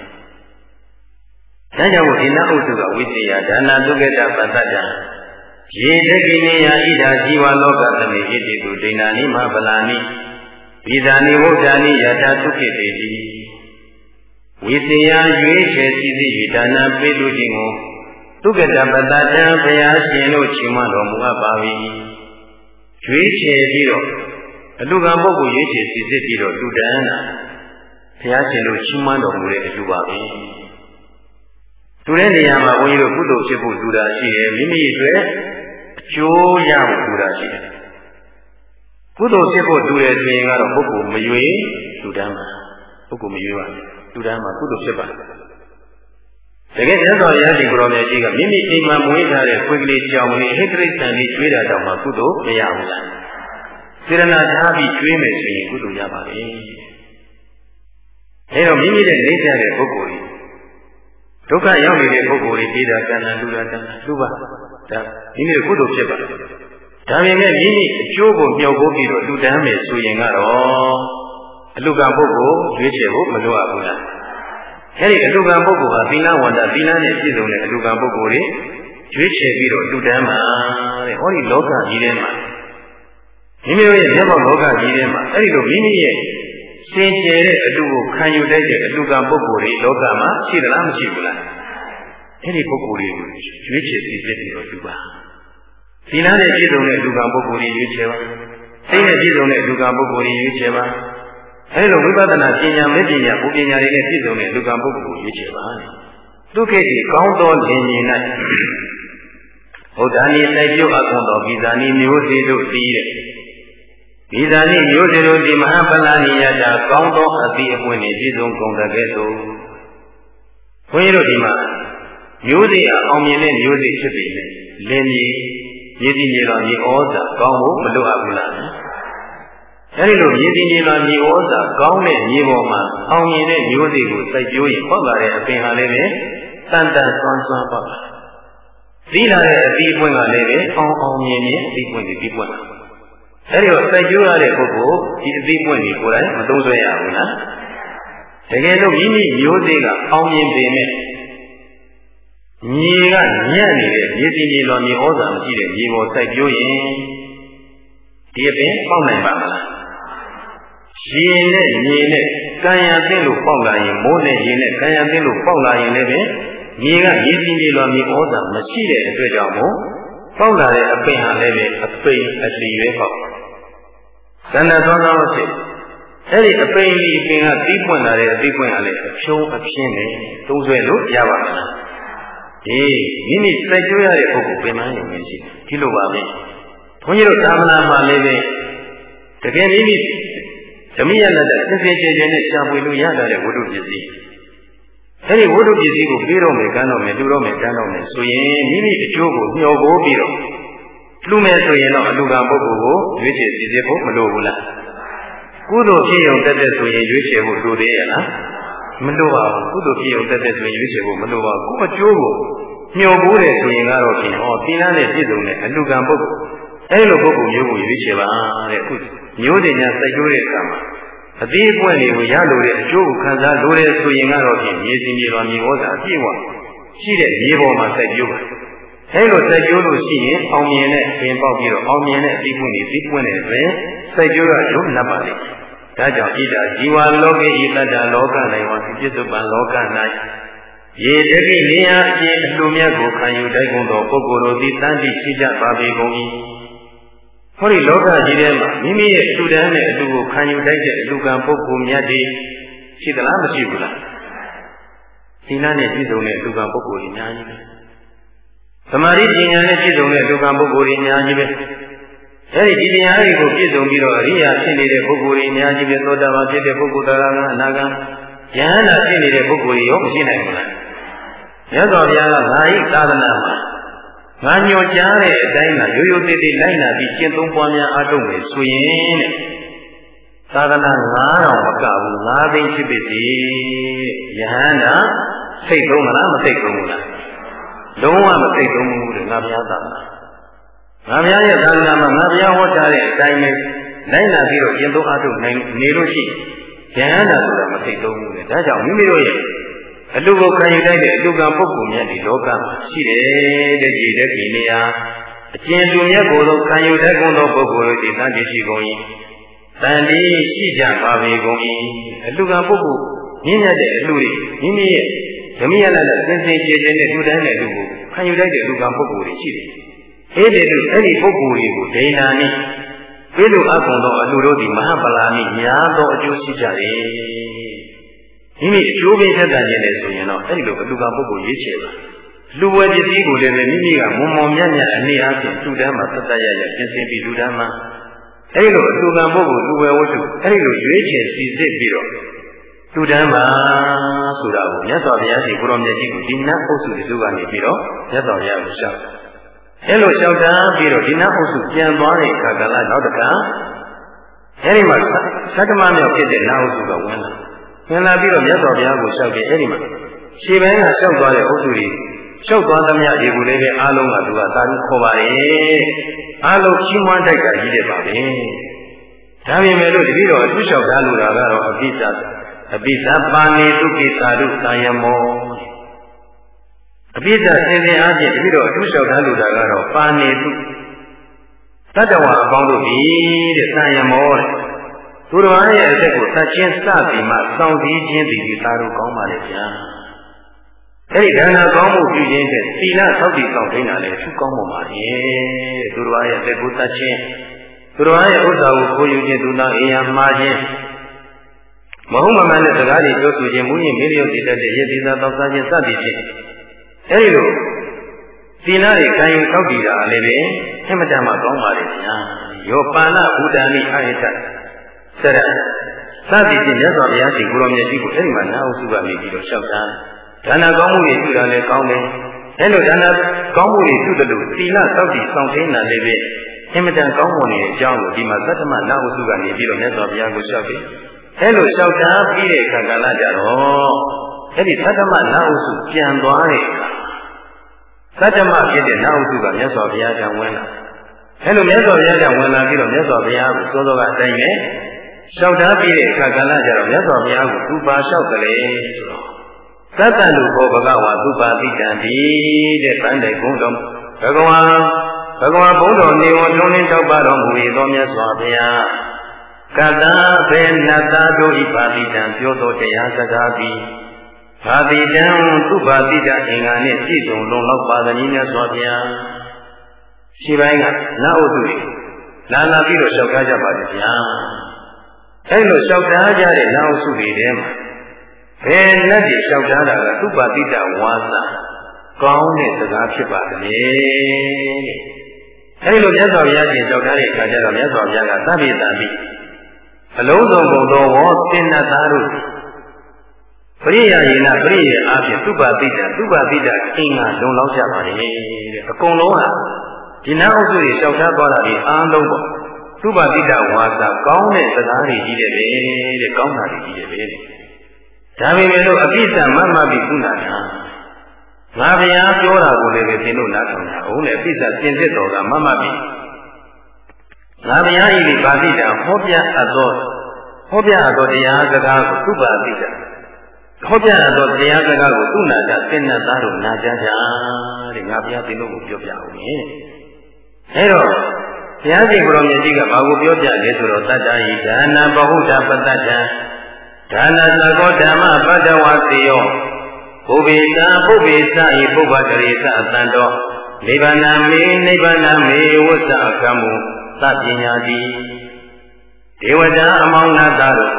ဒါကြောင့်ဒီနာဥစုကဝိသေယဒါနသုကေတပတ္တတံယေတကိနေယဣဒာဇီဝလောကသမေဣတိတုဒိဏာနိမဗလာနိဣဒာနိဝုဒ္ဓာနိယထာသုခေတေတိဝိသေယရွေးချယ်စီစီ၍ဒါနပေးလူခြင်းကိုသုကေတပတ္တတံဘုရားရှင်တို့ချီးမွမ်းတော်မူအပ်ပါ၏ရွေးချယ်ပြီးတော့အလူကံပုဂ္ဂိုလ်ရွေးချယ်စီစစ်ပြီးတော့လူတန်းတာဘုရားရှင်တို့ချီးမွမ်းတော်မူတဲ့အလူပါပဲ လူတဲ့နေရာမှာဘုန်းကြီးတို့ကုသိုလ်ဖြစ်ဖို့လူတာရှိတယ်မိမိအတွက်အကျိုးရဖို့လူတာရှိတယ်ကုသိုလ်ဖြစ်ဖို့လူတယ်ဆိုရင်ကတော့ပုဂ္ဂိုလ်မရွေလူတန်းမှာပုဂ္ဂိုလ်မရွေပါဘူးလူတန်းမှာကုသိုလ်ဖြစ်ပါတယ်တကယ်ကျတော့ရရှိကိုရောမြတ်ကြီးကမိမိအိမ်မှာမွေးထားတဲ့ခွေးကလေးကြောင်လေးဟိတ်တိရစ္ဆာန်လေးကျွေးတာတောင်မှကုသိုလ်မရဘူးလားစေရနာထားပြီးကျွေးမယ်ဆိုရင်ကုသိုလ်ရပါလေအဲတော့မိမိတဲ့နေကြတဲ့ပုဂ္ဂိုလ်ကြီး ဒုက္ခရောက်နေတဲ့ပုဂ္ဂိုလ်တွေပြီးတာကံနာလူတာကံနာလူပါဒါမိမိကုသိုလ်ဖြစ်ပါဒါပေမဲ့မိမိအကျိုးကိုမျှော်ကိုပြီးတော့လူတန်းမယ်ဆိုရင်ကတော့အလူကံပုဂ္ဂိုလ်ရွေးချယ်ဖို့မလိုအပ်ဘူးလားအဲဒီအလူကံပုဂ္ဂိုလ်ဟာသီလဝန္တာသီလနဲ့ပြည့်စုံတဲ့အလူကံပုဂ္ဂိုလ်တွေရွေးချယ်ပြီးတော့လူတန်းမှာတဲ့ဟောဒီလောကကြီးထဲမှာမိမိတို့ရဲ့မျက်မှောက်လောကကြီးထဲမှာအဲဒီလိုမိမိရဲ့ စင်ကြယ်တဲ့အတူကိုခံယူတတ်တဲ့အတူကံပုဂ္ဂိုလ်တွေလောကမှာရှိသလားမရှိဘူးလားအဲ့ဒီပုဂ္ဂိုလ်တွေကိုရွေးချယ်ပြီးစစ်ပြီးတော့လူပါသီလနဲ့ပြည့်စုံတဲ့လူကံပုဂ္ဂိုလ်တွေရွေးချယ်ပါစိတ်နဲ့ပြည့်စုံတဲ့လူကံပုဂ္ဂိုလ်တွေရွေးချယ်ပါအဲလိုဝိပဿနာပညာမဲ့ပညာဘုပညာတွေနဲ့ပြည့်စုံတဲ့လူကံပုဂ္ဂိုလ်ကိုရွေးချယ်ပါဒုက္ခတိကောင်းသောလင်ញင်၌ဘုဒ္ဓနီစိုက်ပြုအပ်ကုန်သောဗီဇာနီမျိုးစေတို့သိတဲ့ ဒီသာနိမျိုးစေတို့ဒီမဟာပလာနိယတာကောင်းသောအသည့်အပွင့်နှင့်ပြည့်စုံကုန်တဲ့ကဲ့သို့ဘုန်းကြီးတို့ဒီမှာမျိုးစေ့အောင်မြင်တဲ့မျိုးစေ့ဖြစ်ပြီလေလင်းကြီးရည်တည်မြေတော်မြေဩဇာကောင်းဖို့မလိုအပ်ဘူးလားအဲဒီလိုရည်တည်မြေတော်မြေဩဇာကောင်းတဲ့မြေပေါ်မှာအောင်မြင်တဲ့မျိုးစေ့ကိုစိုက်ပျိုးရင်ပေါက်လာတဲ့အပင်ဟာလည်းပဲတန်တန်ဆွမ်းဆွမ်းပေါက်လာသီးလာတဲ့အသီးပွင့်ကလည်းပဲအောင်အောင်မြင်မြင်အသီးပွင့်ပြီးပြီးပွင့်လာ အဲဒီတော့စိုက်ကျိုးရတဲ့ပုဂ္ဂိုလ်ဒီအသိပွင့်တွေကိုယ်တိုင်မသုံးဆွဲရဘူးလားတကယ်လို့မိမိမျိုးသေးကအောင်မြင်ပေမဲ့မြေကညံ့နေတဲ့မြေစီမြေတော်မြေဩဇာမရှိတဲ့မြေပေါ်စိုက်ကျိုးရင်ဒီအပင်ပေါက်နိုင်ပါမလားရေနဲ့မြေနဲ့ကံရသိလို့ပေါက်လာရင်မိုးနဲ့ရေနဲ့ကံရသိလို့ပေါက်လာရင်လည်းပဲမြေကရေစီမြေတော်မြေဩဇာမရှိတဲ့အတွက်ကြောင့်မို့ပေါက်လာတဲ့အပင်ဟာလည်းပဲအပိန်အလီရွေးပေါက် ကန္နာသောသောဖြစ်အဲ့ဒီအပိန်လီပင်ကပြီးပွင့်လာတဲ့အပြီးပွင့်ရလေအဖြုံးအပြင်းနဲ့သုံးဆွဲလို့ရပါမလားအေးမိမိစိုက်ကြွရတဲ့ပုဂ္ဂိုလ်ပင်မနေမရှိဒီလိုပါပဲဘုန်းကြီးတို့သာမဏေမှာလည်းပဲတကယ်မိမိဓမိယလက်တဲ့သင်္ကေချင်းချင်းနဲ့ရှာဖွေလို့ရတာတဲ့ဝိတုပစ္စည်းအဲဒီဝိတုပစ္စည်းကိုပြီးတော့မယ်ကမ်းတော့မယ်တူတော့မယ်ကမ်းတော့မယ်ဆိုရင်မိမိအကျိုးကိုမျှော်ကိုပြီးတော့ လှူမယ်ဆိုရင်တော့အလူကံပုဂ္ဂိုလ်ကိုရွေးချယ်စီစစ်ဖို့မလိုဘူးလားကုသိုလ်ဖြစ်ရုံတက်တဲ့ဆိုရင်ရွေးချယ်ဖို့လိုသေးရဲ့လားမလိုပါဘူးကုသိုလ်ဖြစ်ရုံတက်တဲ့ဆိုရင်ရွေးချယ်ဖို့မလိုပါဘူးကိုယ်အကျိုးကိုမျှော်ပိုးတယ်ဆိုရင်ကတော့ဖြင့်ဟောသီလနဲ့ပြည့်စုံတဲ့အလူကံပုဂ္ဂိုလ်အဲဒီလိုပုဂ္ဂိုလ်မျိုးကိုရွေးချယ်ပါတဲ့အခုမျိုးတွေညာစိုက်ကျိုးတဲ့အခါမှာအသေးအပွင့်တွေကိုရလိုတဲ့အကျိုးကိုခံစားလိုတယ်ဆိုရင်ကတော့ဖြင့်မြေစီမြေတော်မြေဩဇာအပြည့်အဝရှိတဲ့မြေပေါ်မှာစိုက်ကျိုးပါ အဲလိုစိုက်ကျိုးလို့ရှိရင်အောင်မြင်တဲ့ပင်ပေါက်ပြီးတော့အောင်မြင်တဲ့အပြီးပွင့်တွေပြီးပွင့်တဲ့တွင်စိုက်ကျိုးရရုံနပ်ပါလိမ့်ဒါကြောင့်ဣဒာဇီဝလောကေဤတတ္တလောက၌ဝါပြစ္ဆုပန်လောက၌ရေတတိနေယအချင်းအလှမြတ်ကိုခံယူတိုက်ကုန်သောပုဂ္ဂိုလ်တို့သည်တန်တိရှိကြပါပေကုန်၏ဟောဒီလောကကြီးထဲမှာမိမိရဲ့အတူတန်းနဲ့အတူကိုခံယူတိုက်တဲ့အလူကံပုဂ္ဂိုလ်မြတ်တွေရှိသလားမရှိဘူးလားသီလနဲ့ပြည့်စုံတဲ့အလူကံပုဂ္ဂိုလ်ကြီးများကြီးပဲ သမာဓိပညာနဲ့ပြည့်စုံတဲ့လူကံပုဂ္ဂိုလ်တွေအများကြီးပဲအဲဒီဒီတရားတွေကိုပြည့်စုံပြီးတော့အရိယာဖြစ်နေတဲ့ပုဂ္ဂိုလ်တွေအများကြီးပဲသောတာပန်ဖြစ်တဲ့ပုဂ္ဂိုလ်တရားကအနာဂံယဟန္တာဖြစ်နေတဲ့ပုဂ္ဂိုလ်တွေရောမရှိနိုင်ဘူးလားမြတ်စွာဘုရားကငါဤသာသနာမှာငါညွှန်ကြားတဲ့အတိုင်းကရိုးရိုးသေးသေးလိုက်နာပြီးကျင့်သုံးပွားများအားထုတ်မယ်ဆိုရင်တဲ့သာသနာ9000မကဘူး9သိန်းဖြစ်ပြီယဟန္တာစိတ်သုံးမလားမစိတ်သုံးဘူးလား လုံးဝမသိသုံးဘူးတဲ့ငါဘုရားသာသနာငါဘုရားရဲ့သာသနာမှာငါဘုရားဟောထားတဲ့အတိုင်းပဲလိုက်နာပြီးတော့ကျင့်သုံးအားထုတ်နိုင်နေလို့ရှိရင်ဉာဏ်တာဆိုတာမသိသုံးဘူးတဲ့ဒါကြောင့်မိမိတို့ရဲ့အလူကိုခံယူတတ်တဲ့အလူကပုဂ္ဂိုလ်များဒီလောကမှာရှိတယ်တဲ့ဒီတဲ့ဒီနေရာအကျဉ်သူမြတ်ကိုယ်တို့ခံယူတတ်ကုန်သောပုဂ္ဂိုလ်တို့ဒီတန်တိရှိကုန်၏တန်တိရှိကြပါပေကုန်၏အလူကပုဂ္ဂိုလ်မြင့်မြတ်တဲ့အလူတွေမိမိရဲ့ ဓမ္မယနာနဲ့စင်စင်ကြယ်ကြယ်နဲ့လူတိုင်းနဲ့လူကိုခံယူလိုက်တဲ့လူကပုဂ္ဂိုလ်တွေရှိတယ်။အဲဒီလူအဲ့ဒီပုဂ္ဂိုလ်တွေကိုဒိဏာနိပြေလို့အပ်ကုန်သောအလူတို့သည်မဟာပလာနိများသောအကျိုးရှိကြတယ်။ဒမိမိအကျိုးပေးသက်သာခြင်းနဲ့ဆိုရင်တော့အဲ့ဒီလိုအလူကပုဂ္ဂိုလ်ရွေးချယ်ပါလူဝဲပစ္စည်းကိုလည်းမိမိကမွန်မွန်မြတ်မြတ်အနေအားဖြင့်လူတန်းမှာသက်သက်ရရပြင်ဆင်ပြီးလူတန်းမှာအဲ့ဒီလိုအလူကပုဂ္ဂိုလ်လူဝဲဝတ္ထုအဲ့ဒီလိုရွေးချယ်စီစစ်ပြီးတော့ လူတန်းမှာဆိုတာကိုမြတ်စွာဘုရားရှင်ကိုရောမြတ်ကြီးကိုဒီနတ်အုပ်စုစုကနေပြီးတော့မြတ်စွာဘုရားကိုရှောက်အဲ့လိုလျှောက်တာပြီးတော့ဒီနတ်အုပ်စုပြန်သွားတဲ့အခါကလည်းနောက်တစ်ခါအဲဒီမှာသတ္တမမြောက်ဖြစ်တဲ့နတ်အုပ်စုကဝင်လာဝင်လာပြီးတော့မြတ်စွာဘုရားကိုလျှောက်တယ်အဲဒီမှာရှေ့ပိုင်းကလျှောက်သွားတဲ့အုပ်စုတွေလျှောက်သွားသမျှဒီကိုလည်းပဲအားလုံးကသူကသာဓုခေါ်ပါရဲ့အားလုံးချီးမွမ်းတိုက်ကကြီးတယ်ပါပဲဒါပေမဲ့လို့တတိတော်အထူးလျှောက်ထားလို့တာကတော့အပိစ္ဆာ အပိစ္ဆာပါဏိတုကိသာဓုသာယမောအပိစ္ဆာစင်စင်အားဖြင့်တတိတော်အထူးလျှောက်ထားလို့တာကတော့ပါဏိတုတတ္တဝါအပေါင်းတို့ပြီတဲ့သာယမောတဲ့သူတော်ရဲ့အသက်ကိုသတ်ချင်းစပြီးမှစောင့်စည်းခြင်းတည်ပြီးသာဓုကောင်းပါလေဗျာအဲ့ဒီဒါနကောင်းမှုပြုခြင်းတဲ့သီလသောက်တည်ဆောင်ထိန်းတာလည်းသူကောင်းပါပါလေသူတော်ရဲ့အသက်ကိုသတ်ခြင်းသူတော်ရဲ့ဥစ္စာကိုခိုးယူခြင်းသူတော်အိမ်ရမှားခြင်း မဟုတ်မမှန်တဲ့စကားတွေပြောဆိုခြင်းမူရင်မေလျော့တည်တတ်တဲ့ရည်သီသာတောက်စားခြင်းစသည်ဖြင့်အဲဒီလိုသီလတွေခံယူသောက်တည်တာလည်းပဲအမတန်မှကောင်းပါလေဗျာယောပါဏဘုဒ္ဓနိအာယတစရစသည်ဖြင့်မြတ်စွာဘုရားရှင်ကိုရောင်မြတ်ကြီးကိုအဲဒီမှာနာဟုစုကနေပြီးတော့လျှောက်တာဒါနကောင်းမှုတွေပြုတာလည်းကောင်းတယ်အဲလိုဒါနကောင်းမှုတွေပြုတယ်လို့သီလသောက်တည်ဆောင်သိနေတာလည်းပဲအမတန်ကောင်းမွန်နေတဲ့အကြောင်းကိုဒီမှာသတ္တမနာဟုစုကနေပြီးတော့မြတ်စွာဘုရားကိုလျှောက်တယ် အဲလိုလျှောက်တာပြီးတဲ့အခါကလည်းကြတော့အဲ့ဒီသတ္တမနာဟုစုပြန်သွားတဲ့အခါသတ္တမဖြစ်တဲ့နာဟုစုကမြတ်စွာဘုရားကဝင်လာအဲလိုမြတ်စွာဘုရားကဝင်လာပြီးတော့မြတ်စွာဘုရားကိုသောသောကအတိုင်းနဲ့လျှောက်တာပြီးတဲ့အခါကလည်းကြတော့မြတ်စွာဘုရားကိုသူပါလျှောက်ကလေးဆိုတော့သတ္တလူဘောဘဂဝါသူပါတိတံဒီတဲ့တန်တဲ့ဂုံတော်ဘဂဝါဘဂဝါဘုံတော်နေဝထုံးလင်းတောက်ပါတော်မူ၏သောမြတ်စွာဘုရား ကတ္တဘေနတ္တတို့ဤပါတိတံပြောသောတရားစကားပြီးပါတိတံသူပါတိတအင်္ဂါနှင့်ပြည့်စုံလုံးလောက်ပါသနည်းမြတ်စွာဘုရားရှိပိုင်းကနာဥစုတွေလာလာပြီးတော့လျှောက်ထားကြပါဗျာအဲလိုလျှောက်ထားကြတဲ့နာဥစုတွေထဲမှာဘယ်လက်တွေလျှောက်ထားတာကသူပါတိတဝါစာကောင်းတဲ့စကားဖြစ်ပါလေအဲဒီလိုမြတ်စွာဘုရားရှင်လျှောက်ထားတဲ့အခါကျတော့မြတ်စွာဘုရားကသဗ္ဗေတံမိ အလုံးစုံကုန်သောဝေါသင်္နသားတို့ပရိယာယေနပရိယေအားဖြင့်သူပါတိတသူပါတိတအင်္ဂါလုံလောက်ကြပါလေတဲ့အကုန်လုံးဟာဒီနာအုပ်စုတွေလျှောက်ထားသွားတာဒီအားလုံးပေါ့သူပါတိတဝါစာကောင်းတဲ့စကားတွေကြီးတယ်ပဲတဲ့ကောင်းတာတွေကြီးတယ်ပဲတဲ့ဒါပေမဲ့လို့အပိစ္ဆမမပြီးခုနာတာငါဗျာပြောတာကိုလည်းပဲသင်တို့နားထောင်ကြအောင်လေအပိစ္ဆစင်စစ်တော်ကမမပြီး ငါဗျာဤဒီပါတိတဟောပြအပ်သောဟောပြအပ်သောတရားစကားကိုသူပါတိတဟောပြအပ်သောတရားစကားကိုသူနာကြသင်္နသားတို့နာကြကြတဲ့ငါဗျာသင်တို့ကိုပြောပြအောင်လေအဲတော့ဘုရားရှင်ကိုယ်တော်မြတ်ကြီးကဘာကိုပြောပြလဲဆိုတော့တတ္တဟိဒါနဘဟုဒပတ္တတံဒါနသကောဓမ္မပတ္တဝသေယောဘုဗေတံဘုဗေသဤပုဗ္ဗကရေသအတန်တော်နိဗ္ဗာန်မေနိဗ္ဗာန်မေဝစ္စကမ္မု သပညာတိဒေဝတာအမောင်းနာတာတို့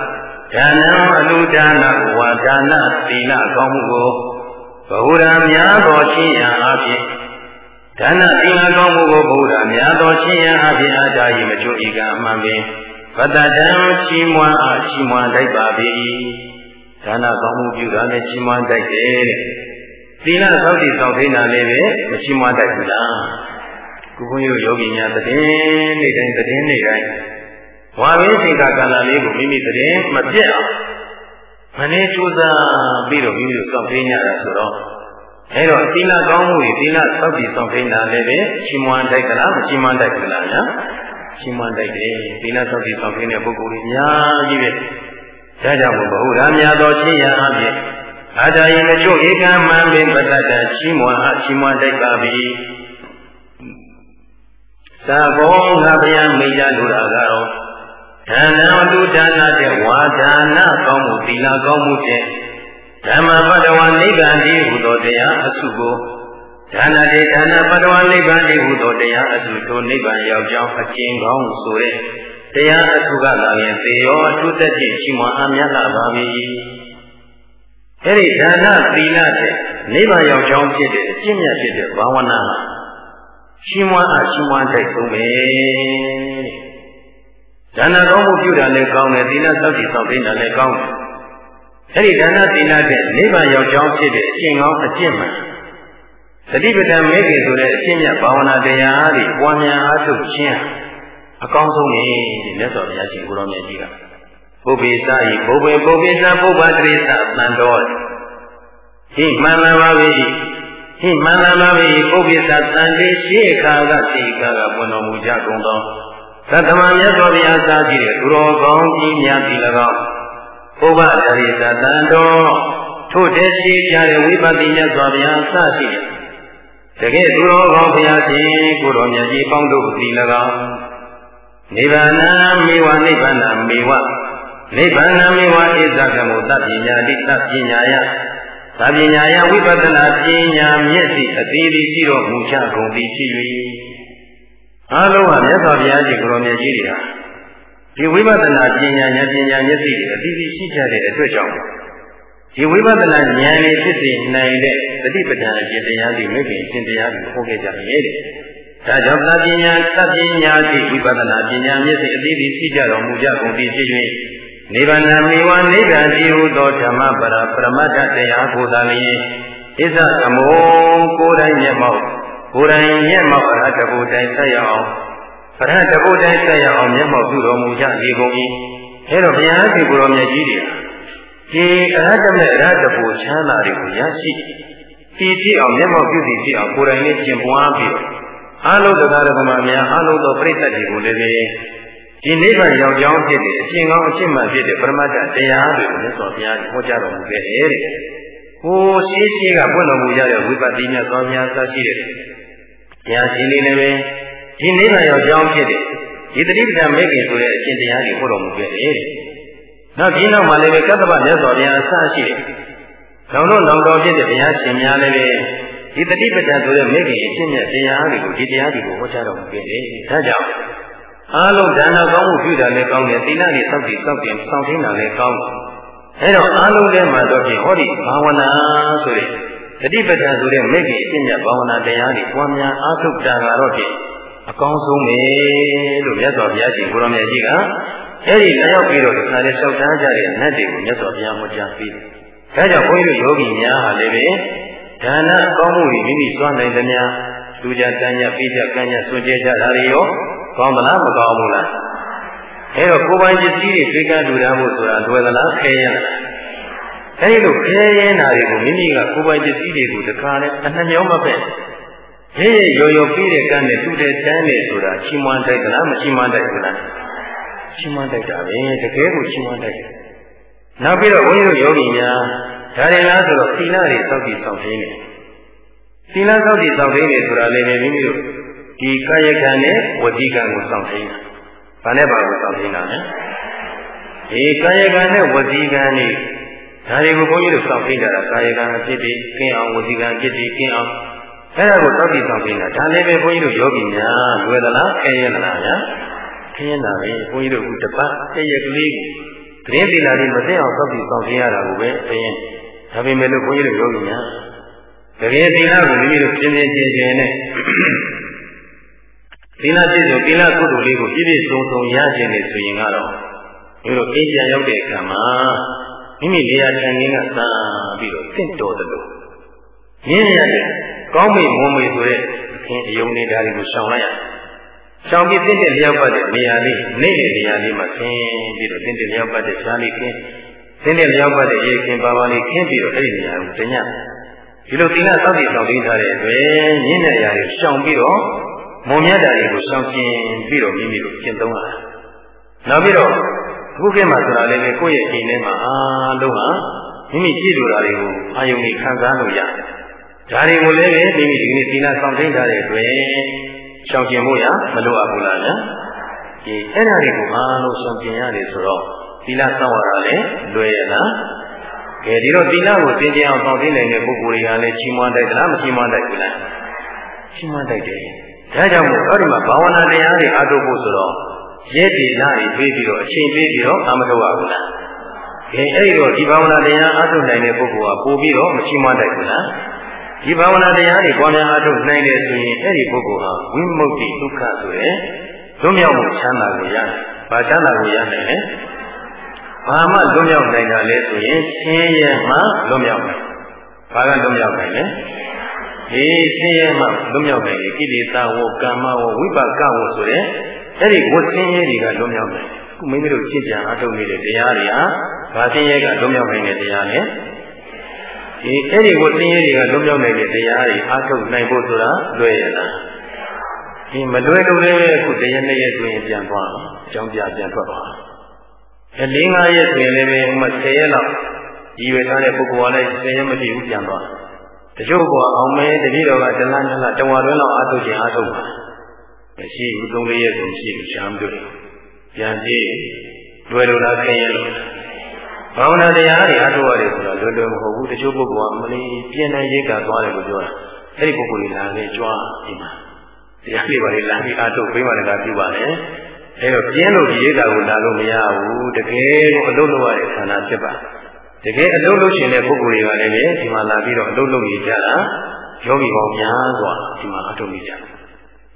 ဒါနံအလူဒါနဝါဒါနသီလကောင်းမှုကိုဘဟုရများသောချင်းရအဖြစ်ဒါနသီလကောင်းမှုကိုဘုရားများသောချင်းရအဖြစ်အားဒါယီမချို့ဤကအမှန်ပင်ပတ္တတံချီးမွမ်းအားချီးမွမ်းလိုက်ပါပြီဒါနကောင်းမှုပြုတာနဲ့ချီးမွမ်းတိုက်တယ်တဲ့သီလသောက်တည်ဆောင်ထိန်းတာလည်းပဲမချီးမွမ်းတိုက်ဘူးလား ကုခွင့်ရယောဂီများတည်နေတိုင်းတည်နေတိုင်းဝါဘင်းစိတ်ကကာလလေးကိုမိမိတည်မပြတ်အောင်မနေ့ကြိုးစားပြီးတော့မိမိတို့စောင့်ထိန်းရတာဆိုတော့အဲတော့သီလကောင်းမှုတွေသီလသောက်တည်ဆောင်ထိန်းတာလည်းပဲချီးမွမ်းတိုက်ကြလားမချီးမွမ်းတိုက်ဘူးလားညာရှင်းမတိုက်တယ်သီလသောက်တည်ဆောင်တဲ့ပုဂ္ဂိုလ်ကြီးများကြီးပဲဒါကြောင့်ဘုရားများသောချင်းရာအဖြစ်အာတာယမချို့ဧကမံပင်ပတ္တတရှင်းမွာရှင်းမတိုက်ပါပြီ သာဘောငါဗျာမိကြလိုတာကတော့ဒါနံတုဒါနတဲ့ဝါဒါနကောင်းမှုသီလကောင်းမှုဖြင့်ဓမ္မပတ္တဝနိဗ္ဗာန်ဒီဟူသောတရားအစုကိုဒါနတေဒါနပတ္တဝနိဗ္ဗာန်ဤဟုသောတရားအထုထိုနိဗ္ဗာန်ရောက်ကြောင်းအကျဉ်းကောင်းဆိုတဲ့တရားအထုကလာရင်သေရောအထုသက်ဖြင့်ရှိမှအမြတ်လာပါပြီအဲ့ဒီဒါနသီလတဲ့နိဗ္ဗာန်ရောက်ကြောင်းဖြစ်တဲ့အကျင့်မြတ်ဖြစ်တဲ့ဘာဝနာမှာ ရှင်းမွားအရှင်းမွားတိုက်ဆုံးပဲဒါနကောင်းမှုပြုတာလည်းကောင်းတယ်သီလစောင့်ကြည့်စောင့်သိတာလည်းကောင်းတယ်အဲ့ဒီဒါနသီလတဲ့နိဗ္ဗာန်ရောက်ကြောင်းဖြစ်တဲ့အကျင့်ကောင်းအကျင့်မှန်သတိပဋ္ဌာန်မေခင်ဆိုတဲ့အကျင့်မြတ်ဘာဝနာတရားတွေပွားများအားထုတ်ခြင်းအကောင်းဆုံးပဲဒီမြတ်စွာဘုရားရှင်ကိုရောမြတ်ကြီးကပုပ္ပိသဤဘုဗ္ဗေပုပ္ပိသပုဗ္ဗတရိသသံတော်ဟိမှန်လာပါပြီ ဟိမှန်လာပါပြီပုပ္ပိသသံတိရှေခါကသိခါကပွင့်တော်မူကြကုန်သောသတ္တမမြတ်စွာဘုရားစားကြည့်တဲ့သူတော်ကောင်းကြီးများပြီ၎င်းပုဗ္ဗတရိသသံတော်ထို့တည်းရှိကြတဲ့ဝိပဿနာမြတ်စွာဘုရားစရှိတဲ့တကယ်သူတော်ကောင်းဘုရားရှင်ကိုတော်မြတ်ကြီးပေါင်းတို့ပြီ၎င်းနိဗ္ဗာန်မေဝနိဗ္ဗာန်မေဝနိဗ္ဗာန်မေဝဣဇကမောတပညာတိတပညာယ သပညာယဝိပဿနာပညာမျက်စိအသေးသေးရှိတော်မူချကုန်သည်ဖြစ်၍အားလုံးဟာမြတ်စွာဘုရားရှင်ကိုရောင်မြတ်ကြီးတွေဟာဒီဝိပဿနာပညာဉာဏ်ပညာမျက်စိတွေအသေးသေးရှိကြတဲ့အတွက်ကြောင့်ဒီဝိပဿနာဉာဏ်လေးဖြစ်စေနိုင်တဲ့သတိပဋ္ဌာန်အကျင့်တရားတွေမိခင်အကျင့်တရားတွေဟောခဲ့ကြရဲ့တဲ့ဒါကြောင့်သပညာသပညာတိဝိပဿနာပညာမျက်စိအသေးသေးရှိကြတော်မူကြကုန်သည်ဖြစ်၍ နိဗ္ဗာန်မေဝနိဗ္ဗာန်ကြီးဟုသောဓမ္မပရပရမတ္ထတရားကိုသာလျင်ဣဇသမောကိုယ်တိုင်မျက်မှောက်ကိုယ်တိုင်မျက်မှောက်အရဟတဘုတိုင်ဆက်ရအောင်အရဟတဘုတိုင်ဆက်ရအောင်မျက်မှောက်ပြုတော်မူကြလေကုန်၏အဲတော့ဘုရားရှင်ကိုယ်တော်မြတ်ကြီးတွေဒီအရဟတမေအရဟတဘုချမ်းသာတွေကိုရရှိဒီကြည့်အောင်မျက်မှောက်ပြုသည်ကြည့်အောင်ကိုယ်တိုင်နဲ့ကျင့်ပွားပြီးအလုံးတရားဓမ္မများအလုံးသောပြိဿတ်တွေကိုလည်း ဒီနိဗ္ဗာန်ရောက်ကြောင်းဖြစ်တဲ့အရှင်ကောင်းအရှင်မှဖြစ်တဲ့ပရမတ္တတရားတွေကိုမြတ်စွာဘုရားဟောကြားတော်မူခဲ့တယ်တဲ့။ဟိုရှိရှိကပွင့်တော်မူကြတဲ့ဝိပဿနာသောများသရှိတဲ့တရားရှင်လေးလည်းပဲဒီနိဗ္ဗာန်ရောက်ကြောင်းဖြစ်တဲ့ဒီတတိပဒမေခင်ဆိုတဲ့အရှင်တရားတွေဟောတော်မူခဲ့တယ်တဲ့။နောက်ဒီနောက်မှာလည်းပဲကတ္တဗမြတ်စွာဘုရားအစရှိတဲ့လောင်တော့လောင်တော်ဖြစ်တဲ့ဘုရားရှင်များလည်းပဲဒီတတိပဒဆိုတဲ့မေခင်အရှင်မြတ်တရားတွေကိုဒီတရားတွေကိုဟောကြားတော်မူခဲ့တယ်။ဒါကြောင့် အားလုံးဒါနကောင်းမှုပြုတာလည်းကောင်းတယ်သီလတွေစောင့်တည်စောင့်တင်စောင့်ထင်းတာလည်းကောင်းတယ်အဲတော့အားလုံးထဲမှာတော့ဖြင့်ဟောဒီဘာဝနာဆိုတဲ့တတိပဋ္ဌာန်ဆိုတဲ့မိခင်အစ်မြတ်ဘာဝနာတရားတွေပွားများအားထုတ်တာကတော့ဖြင့်အကောင်းဆုံးပဲလို့မြတ်စွာဘုရားရှင်ကိုရောင်မြတ်ကြီးကအဲဒီလျှောက်ပြီးတော့ဒီခါလေးလျှောက်တန်းကြတဲ့နတ်တွေကိုမြတ်စွာဘုရားဟောကြားပြီးတယ်။ဒါကြောင့်ဘုန်းကြီးတို့ယောဂီများဟာလည်းပဲဒါနကောင်းမှုတွေမိမိစွမ်းနိုင်သမျှလူကြတန်ကြပိကြကံကြဆွကြကြတာတွေရော ကောင်းသလားမကောင်းဘူးလားအဲတော့ကိုယ်ပိုင်ပစ္စည်းတွေသိကလူရမှုဆိုတာလွယ်သလားခဲရလားအဲဒီလိုခဲရင်တာတွေကိုမိမိကကိုယ်ပိုင်ပစ္စည်းတွေကိုတခါနဲ့အနှမျောမပဲရဲရဲရော်ရော်ပြီးတဲ့ကံနဲ့တူတဲ့တန်းနဲ့ဆိုတာချီးမွမ်းတိုက်သလားမချီးမွမ်းတိုက်ဘူးလားချီးမွမ်းတိုက်တာပဲတကယ်ကိုချီးမွမ်းတိုက်တယ်နောက်ပြီးတော့ဘုန်းကြီးတို့ယောဂီများဒါရင်လားဆိုတော့သီလတွေစောင့်ကြည့်ဆောင်သိနေသီလစောင့်ကြည့်ဆောင်သိနေဆိုတာလည်းမိမိတို့ ဒီကာယကံနဲ့ဝစီကံကိုစောင့်သိတာ။ဘာနဲ့ပါကိုစောင့်သိတာလဲ။ဒီကာယကံနဲ့ဝစီကံนี่ဒါတွေကိုဘုန်းကြီးတို့စောင့်သိကြတာကာယကံအဖြစ်ပြီးကင်းအောင်ဝစီကံအဖြစ်ပြီးကင်းအောင်အဲ့ဒါကိုတောက်တည်စောင့်သိတာဒါလည်းပဲဘုန်းကြီးတို့ယောဂီများလွယ်သလားခင်းရသလားဗျာခင်းရတာပဲဘုန်းကြီးတို့ကတပတ်တည့်ရကလေးကိုဂရင်းသီလာလေးမသိအောင်တောက်တည်စောင့်သိရတာကိုပဲခင်းဒါပေမဲ့လို့ဘုန်းကြီးတို့ယောဂီများတကယ်သီလကိုမိမိတို့ပြင်းပြင်းကျင်ကျင်နဲ့ သီလပြည့်စုံသီလကုသိုလ်လေးကိုပြည့်ပြည့်စုံစုံရခြင်းနေဆိုရင်ကတော့ဒီလိုအေးချမ်းရောက်တဲ့အခါမှာမိမိနေရာထိုင်ခင်းကသာပြီးတော့တင့်တော်တယ်လို့မြင်ရတယ်ကောင်းမေမွန်မေဆိုတဲ့အခင်းအယုံနေတာတွေကိုရှောင်လိုက်ရရှောင်ပြီးတင့်တဲ့လျောက်ပတ်တဲ့နေရာလေးနေတဲ့နေရာလေးမှာခင်းပြီးတော့တင့်တဲ့လျောက်ပတ်တဲ့ရှားလေးခင်းတင့်တဲ့လျောက်ပတ်တဲ့ရေခင်းပါပါလေးခင်းပြီးတော့အဲ့ဒီနေရာကိုတညဒီလိုသီလစောင့်တည်ဆောင်ပေးထားတဲ့အတွက်မြင့်တဲ့နေရာတွေရှောင်ပြီးတော့ မုံမြတ်တာတွေကိုရှောင်ကျင်ပြီးတော့မိမိတို့ကျင့်သုံးရတာနောက်ပြီးတော့အခုခေတ်မှာဆိုတာလည်းကိုယ့်ရဲ့အိမ်ထဲမှာအားလုံးဟာမိမိကြည့်လိုတာတွေကိုအာယုန်ကြီးခံစားလို့ရတယ်ဒါတွေကိုလည်းပဲမိမိဒီနေ့သီလဆောင်သိထားတဲ့အတွက်ရှောင်ကျင်ဖို့ရမလိုအပ်ဘူးလားနော်ဒီအဲ့ဒါတွေကိုအားလုံးရှောင်ကျင်ရတယ်ဆိုတော့သီလဆောင်ရတာလည်းလွယ်ရလားကဲဒီတော့သီလကိုသင်ကျင်အောင်ဆောင်သိနိုင်တဲ့ပုဂ္ဂိုလ်တွေကလည်းချီးမွမ်းတိုက်သလားမချီးမွမ်းတိုက်ဘူးလားချီးမွမ်းတိုက်တယ် ဒါကြောင့်မို့အဲ့ဒီမှာဘာဝနာတရားတွေအားထုတ်ဖို့ဆိုတော့ရဲတည်နာတွေပြေးပြီးတော့အချိန်ပြေးပြီးတော့အာမထုတ်ရဘူးလားအဲအဲ့ဒီတော့ဒီဘာဝနာတရားအားထုတ်နိုင်တဲ့ပုဂ္ဂိုလ်ကပို့ပြီးတော့မချီးမွမ်းတတ်ဘူးလားဒီဘာဝနာတရားတွေပွားများအားထုတ်နိုင်တယ်ဆိုရင်အဲ့ဒီပုဂ္ဂိုလ်ဟာဝိမု ക്തി ဒုက္ခဆိုတဲ့လွတ်မြောက်မှုချမ်းသာကိုရတယ်။ဘာချမ်းသာကိုရနိုင်လဲ။ဘာမှလွတ်မြောက်နိုင်တာလဲဆိုရင်ဆင်းရဲမှလွတ်မြောက်နိုင်။ဘာကလွတ်မြောက်နိုင်လဲ။ ဒီဆင်းရဲမှလွတ်မြောက်နိုင်တယ်ကိလေသာဝကမ္မဝဝိပါကဝဆိုတဲ့အဲ့ဒီဝဆင်းရဲတွေကလွတ်မြောက်နိုင်တယ်။ခုမိမိတို့ကြည်ကြံအားထုတ်နေတဲ့တရားတွေဟာဘာဆင်းရဲကလွတ်မြောက်နိုင်တဲ့တရားလဲ။ဒီအဲ့ဒီဝတ္တင်းရေးတွေကလွတ်မြောက်နိုင်တဲ့တရားတွေအားထုတ်နိုင်ဖို့ဆိုတာလွယ်ရလားဒီမလွယ်လို့လည်းအခုတရက်နှစ်ရက်ဆိုရင်ပြန်သွားအကြောင်းပြပြန်ထွက်သွားအလင်း၅ရက်ဆိုရင်လည်းဥမ10ရက်လောက်ရည်ရွယ်ထားတဲ့ပုဂ္ဂိုလ်ကလည်း10ရက်မပြည့်ဘူးပြန်သွားတ ချို့ကအောင်မဲတတိတော်ကတလားနှစ်လားတဝါတွင်းလောက်အားထုတ်ခြင်းအားထုတ်ပါမရှိဘူးသုံးလေးရက်ဆိုရှိဘူးရှားမတွေ့ပြန်ကြည့်လွယ်လို့လားခင်းရလို့ဘာဝနာတရားတွေအားထုတ်ရတယ်ဆိုတော့လွယ်လွယ်မဟုတ်ဘူးတချို့ပုဂ္ဂိုလ်ကမလေးပြင်းတဲ့ရိတ်ကသွားတယ်လို့ပြောတာအဲ့ဒီပုဂ္ဂိုလ်တွေလာလေကြွားဒီမှာတရားလေးပါလေလာပြီးအားထုတ်ပြီးမှလည်းပြုပါလေအဲ့တော့ပြင်းလို့ဒီရိတ်ကကိုလာလို့မရဘူးတကယ်ကိုအလုပ်လုပ်ရတဲ့ခန္ဓာဖြစ်ပါ တကယ်အလုပ်လုပ်ရှင်တဲ့ပုဂ္ဂိုလ်တွေကလည်းဒီမှာလာပြီးတော့အလုပ်လုပ်နေကြတာယောဂီပေါင်းများစွာဒီမှာအားထုတ်နေကြတယ်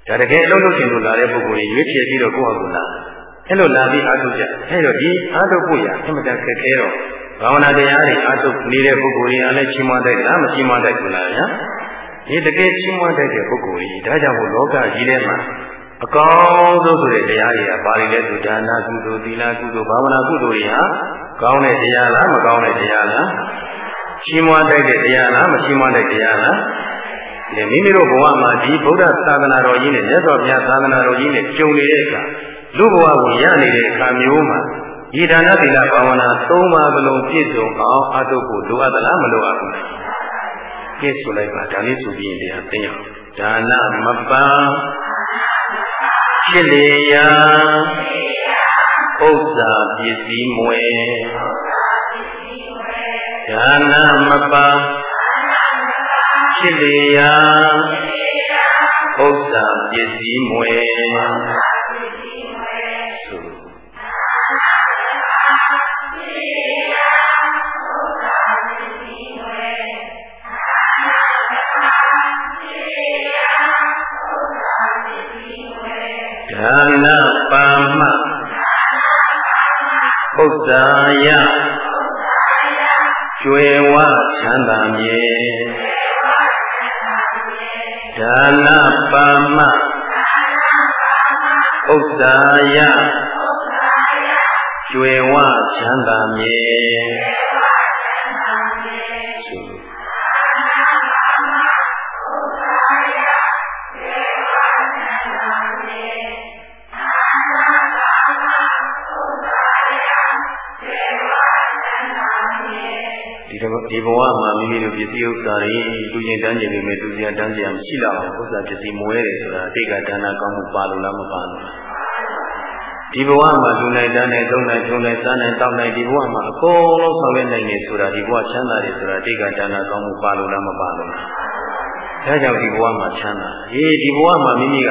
ဒါတကယ်အလုပ်လုပ်ရှင်လို့လာတဲ့ပုဂ္ဂိုလ်တွေရွေးချယ်ပြီးတော့ကိုယ့်အကူလာအဲ့လိုလာပြီးအားထုတ်ကြအဲ့တော့ဒီအားထုတ်ဖို့ရအမှန်တန်ခက်ခဲတော့ဘာဝနာတရားတွေအားထုတ်နေတဲ့ပုဂ္ဂိုလ်တွေအားလည်းချီးမွမ်းတတ်လားမချီးမွမ်းတတ်ဘူးလားဗျာဒီတကယ်ချီးမွမ်းတတ်တဲ့ပုဂ္ဂိုလ်ကြီးဒါကြောင့်မို့လောကကြီးထဲမှာအကောင်းဆုံးဆိုတဲ့တရားတွေကဘာတွေလဲဆိုဒါနကုသိုလ်သီလကုသိုလ်ဘာဝနာကုသိုလ်တွေဟာ ကောင်းတဲ့တရားလားမကောင်းတဲ့တရားလားချီးမွမ်းတတ်တဲ့တရားလားမချီးမွမ်းတဲ့တရားလားဒီမိမိတို့ဘဝမှာဒီဗုဒ္ဓသာသနာတော်ကြီးနဲ့မြတ်စွာဘုရားသာသနာတော်ကြီးနဲ့ကြုံနေတဲ့အခါလူဘဝကိုရနေတဲ့အခါမျိုးမှာဒီဒါနသီလဘာဝနာသုံးပါးလုံးပြည့်စုံအောင်အထုပ်ဖို့လိုအပ်သလားမလိုအပ်ဘူးလားပြည့်စုံလိုက်ပါဒါလေးဆိုပြီးရင်တရားသိအောင်ဒါနမပန်းဖြစ်လေရာ ဥစ္စာပစ္စည်းမွေဒါနမပန်းဖြစ်လေရာဥစ္စာပစ္စည်းမွေဒါနပါမ ဥစ္စာယကျွေဝချမ်းသာမြေဒါနပါမဥစ္စာယကျွေဝချမ်းသာမြေ ဒီဘဝမှာမိမိတို့ပစ္စည်းဥစ္စာတွေလူချင်းတန်းကျင်နေမယ်သူစရာတန်းကျင်မရှိတော့ဥစ္စာပစ္စည်းမွဲတယ်ဆိုတာအတိတ်ကဒါနကောင်းမှုပါလို့လားမပါလို့လားဒီဘဝမှာလူနိုင်တန်းနိုင်သုံးနိုင်ထုံနိုင်စားနိုင်တောက်နိုင်ဒီဘဝမှာအကုန်လုံးဆောင်ရွက်နိုင်နေဆိုတာဒီဘဝချမ်းသာတယ်ဆိုတာအတိတ်ကဒါနကောင်းမှုပါလို့လားမပါလို့လားဒါကြောင့်ဒီဘဝမှာချမ်းသာဟေးဒီဘဝမှာမိမိက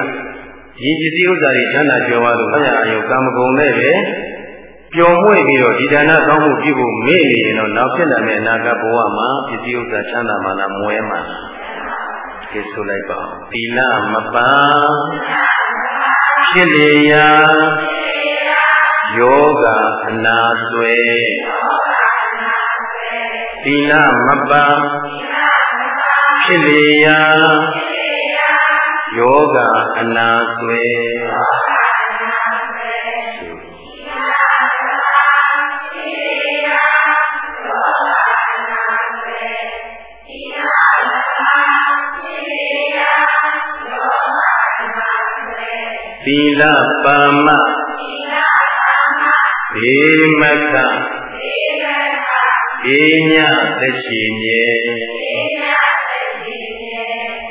ဒီပစ္စည်းဥစ္စာတွေချမ်းသာကြွယ်ဝလို့ဘုရားအယုကာမဂုဏ်နဲ့ပဲ ပျော်မွေ့ပြီးတော့ဒီဒါနကောင်းမှုပြုဖို့မေ့နေရင်တော့နောက်ဖြစ်လာမယ့်အနာဂတ်ဘဝမှာပစ္စည်းဥစ္စာချမ်းသာမှလားမွဲမှလားဒီဆိုလိုက်ပါသီလမပန်းဖြစ်လေရာယောဂအနာသွဲသီလမပန်းဖြစ်လေရာယောဂအနာသွဲ လပါမဘေမကဘေညသရှိမြေ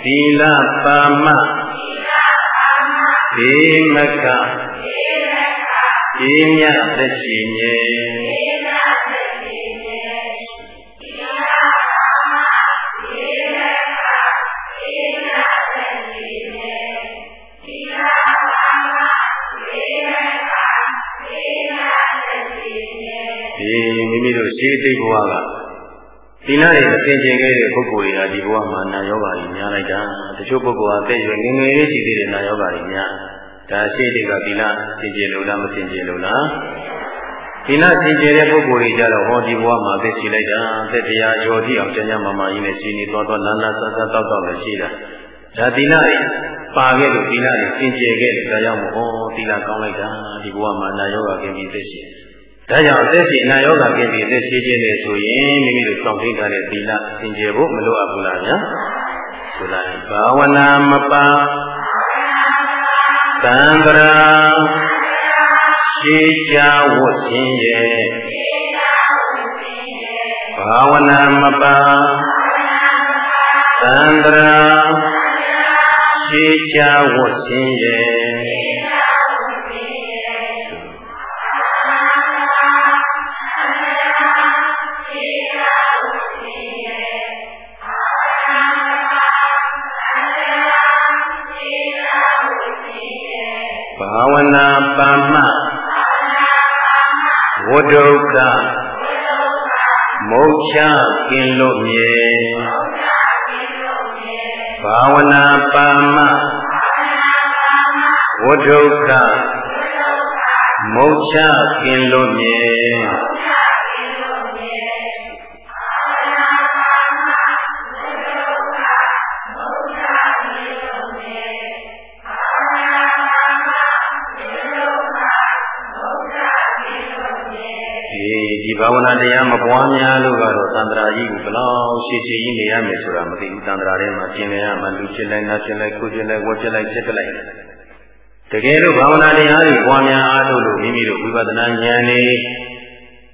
သီလပါမဘေမကဘေညသရှိမြေ မိမိတို့ရှိသိဘဝကသီလတွေမသင်ကျင်ခဲ့တဲ့ပုဂ္ဂိုလ်တွေဟာဒီဘဝမှာနာယောဂါကြီးများလိုက်တာတချို့ပုဂ္ဂိုလ်ဟာတဲ့ရွယ်ငယ်ငယ်လေးရှိသေးတဲ့နာယောဂါကြီးများဒါရှိတဲ့ကသီလသင်ကျင်လို့လားမသင်ကျင်လို့လားသီလသင်ကျင်တဲ့ပုဂ္ဂိုလ်တွေကြတော့ဟောဒီဘဝမှာသိရှိလိုက်တာသက်တရားကျော်ကြည့်အောင်ကျမ်းကျမ်းမာမာကြီးနဲ့ရှိနေသွားသွားနာနာဆဆတောက်တောက်လည်းရှိတာဒါသီလတွေပါခဲ့လို့သီလတွေသင်ကျင်ခဲ့လို့ဒါကြောင့်မို့ဟောသီလကောင်းလိုက်တာဒီဘဝမှာနာယောဂါကင်းပြီးသိရှိ ဒါကြောင့်အသက်ရှင်အနာရောဂါကင်းပြီးအသက်ရှိခြင်းနဲ့ဆိုရင်မိမိတို့စောင့်သိထားတဲ့သီလစင်ကြယ်ဖို့မလိုအပ်ဘူးလားဗျာဆိုလိုက်ဘာဝနာမပါသံဃာရှိကြဝတ်ခြင်းရဲ့ဘာဝနာမပါသံဃာရှိကြဝတ်ခြင်းရဲ့ နာပမ္မဝဒုက္ခမုတ်ချกินလို့မြေဘာဝနာပမ္မဝဒုက္ခမုတ်ချกินလို့မြေ တရားမပွားများလို့ကတော့သန္တရာကြီးကိုဘလောက်ရှည်ရှည်ကြီးနေရမယ်ဆိုတာမသိဘူးသန္တရာထဲမှာကျင်လည်ရမှလူဖြစ်လိုက်နာဖြစ်လိုက်ကိုဖြစ်လိုက်ဝက်ဖြစ်လိုက်ဖြစ်လိုက်တကယ်လို့ဘာဝနာတရားတွေပွားများအားထုတ်လို့မိမိတို့ဝိပဿနာဉာဏ်နဲ့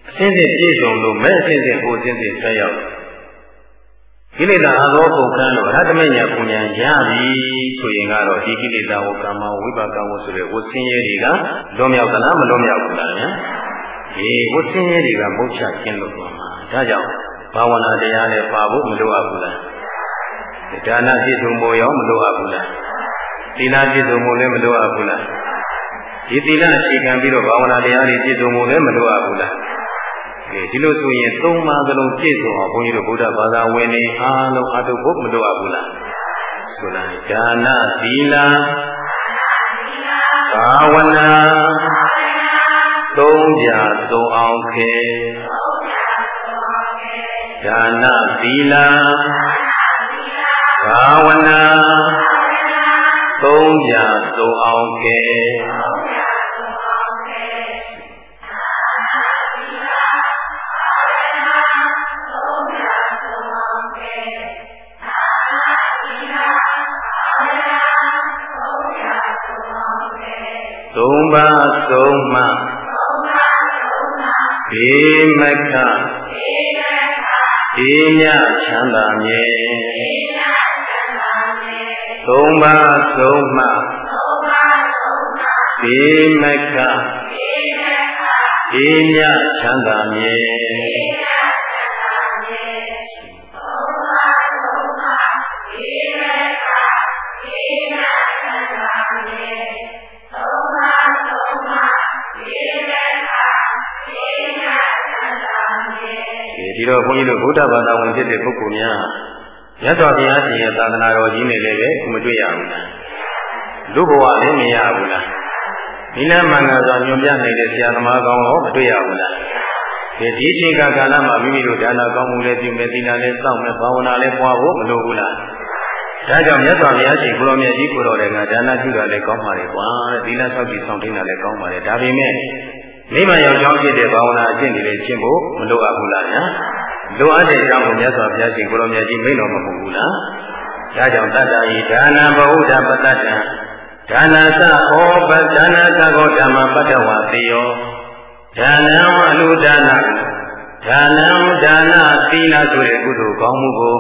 အစဉ်စဉ်ပြည့်စုံလို့မဲ့အစဉ်စဉ်ကိုအစဉ်စဉ်ဆက်ရောက်ကိလေသာအသောကုန်ကံလို့အရဟတမေညာပူညာရပြီဆိုရင်ကတော့ဒီကိလေသာဝကမ္မဝိပါကဝဆိုတဲ့ဝဆင်းရဲတွေကလွန်မြောက်သလားမလွန်မြောက်ဘူးလားညာ ဒီဝဆင်းရဲတွေကမုတ်ချကျင်းလို့ပါမှာဒါကြောင့်ဘာဝနာတရားနဲ့ပါဖို့မလိုအပ်ဘူးလားဒါနပြည့်စုံဖို့ရောမလိုအပ်ဘူးလားသီလပြည့်စုံဖို့လည်းမလိုအပ်ဘူးလားဒီသီလအခြေခံပြီးတော့ဘာဝနာတရားတွေပြည့်စုံဖို့လည်းမလိုအပ်ဘူးလားကဲဒီလိုဆိုရင်သုံးပါးသလုံးပြည့်စုံအောင်ဘုန်းကြီးတို့ဗုဒ္ဓဘာသာဝင်နေအားလုံးအထုပ်ဖို့မလိုအပ်ဘူးလားဆိုလိုက်ဒါနသီလဘာဝနာ သုံးကြသုံးအောင်ခေဒါနသီလဘာဝနာသုံးကြသုံးအောင်ခေသုံးပါးသုံးမှ ဘေးမခဘေးမြချမ်းသာမြဲသုံးပါးသုံးမှဘေးမခဘေးမြချမ်းသာမြဲဒီ တော့ဘုန်းကြီးတို့ဗုဒ္ဓဘာသာဝင်ဖြစ်တဲ့ပုဂ္ဂိုလ်များမြတ်စွာဘုရားရှင်ရဲ့သာသနာတော်ကြီးနဲ့လည်းပဲမတွေ့ရဘူးလားလူဘဝလည်းမရဘူးလားဒီလမှန်ကန်စွာညွန်ပြနိုင်တဲ့ဆရာသမားကောင်းရောမတွေ့ရဘူးလားဒီဒီချိန်ကကာလမှာမိမိတို့ဒါနာကောင်းမှုလည်းပြုမယ်သီလလည်းစောင့်မယ်ဘာဝနာလည်းပွားဖို့မလိုဘူးလားဒါကြောင့်မြတ်စွာဘုရားရှင်ကိုရောမြတ်ကြီးကိုတော်လည်းကဒါနာပြုတာလည်းကောင်းပါလေကွာတဲ့သီလဆောက်တည်ဆောင်ထိန်တာလည်းကောင်းပါလေဒါပေမဲ့မိမယောက်ျောင်းဖြစ်တဲ့ဘာဝနာအကျင့်တွေလည်းကျင့်ဖို့မလိုအပ်ဘူးလားညာ လိုအပ်တဲ့အကြောင်းကိုမြတ်စွာဘုရားရှင်ကိုရောမြတ်ကြီးမိန့်တော်မမဟုတ်ဘူးလားဒါကြောင့်တတ္တဤဒါနာဘဟုဒပတ္တံဒါနာသဟောပဒါနာသကောဓမ္မပတ္တဝသေယောဒါနံအလူဒါနဒါနံဒါနသီလဆိုတဲ့ကုသိုလ်ကောင်းမှုကို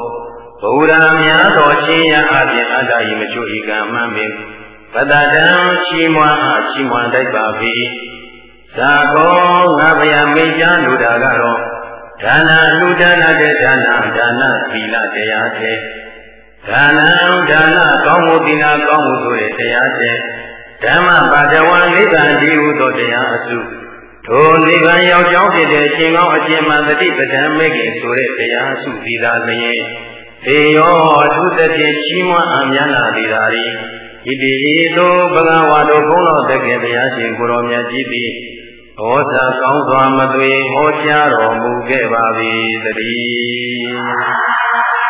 ဘုရားများသောရှင်ရအပြင်အတ္တဤမချို့ဤကမှန်ပင်ပတ္တံချီးမွမ်းအားချီးမွမ်းတတ်ပါ၏သာကောငါဗျာမိတ်ချာလူတာကတော့ ဒါနာလူဒါနာတဲ့ဒါနာဒါနာသီလတရားတဲ့ဒါနာဒါနာကောင်းမှုသီလကောင်းမှုဆိုတဲ့တရားတဲ့ဓမ္မပါဒဝံနိဗ္ဗာန်ဒီဟုသောတရားအစုထိုနိဗ္ဗာန်ရောက်ကြောင်းဖြစ်တဲ့ရှင်ကောင်းအကျဉ်းမှတတိပဒံမေခင်ဆိုတဲ့တရားစုပြီးသားလျင်ေယောအထုသဖြင့်ချီးမွမ်းအမြတ်လာသည်သာရီဣတိဤသို့ဘဂဝါတို့ဘုန်းတော်တကယ်တရားရှင်ကိုရောမြတ်ကြီးသည် ဟောသာကောင်းစွာမသွေဟောကြားတော်မူခဲ့ပါ၏တည်း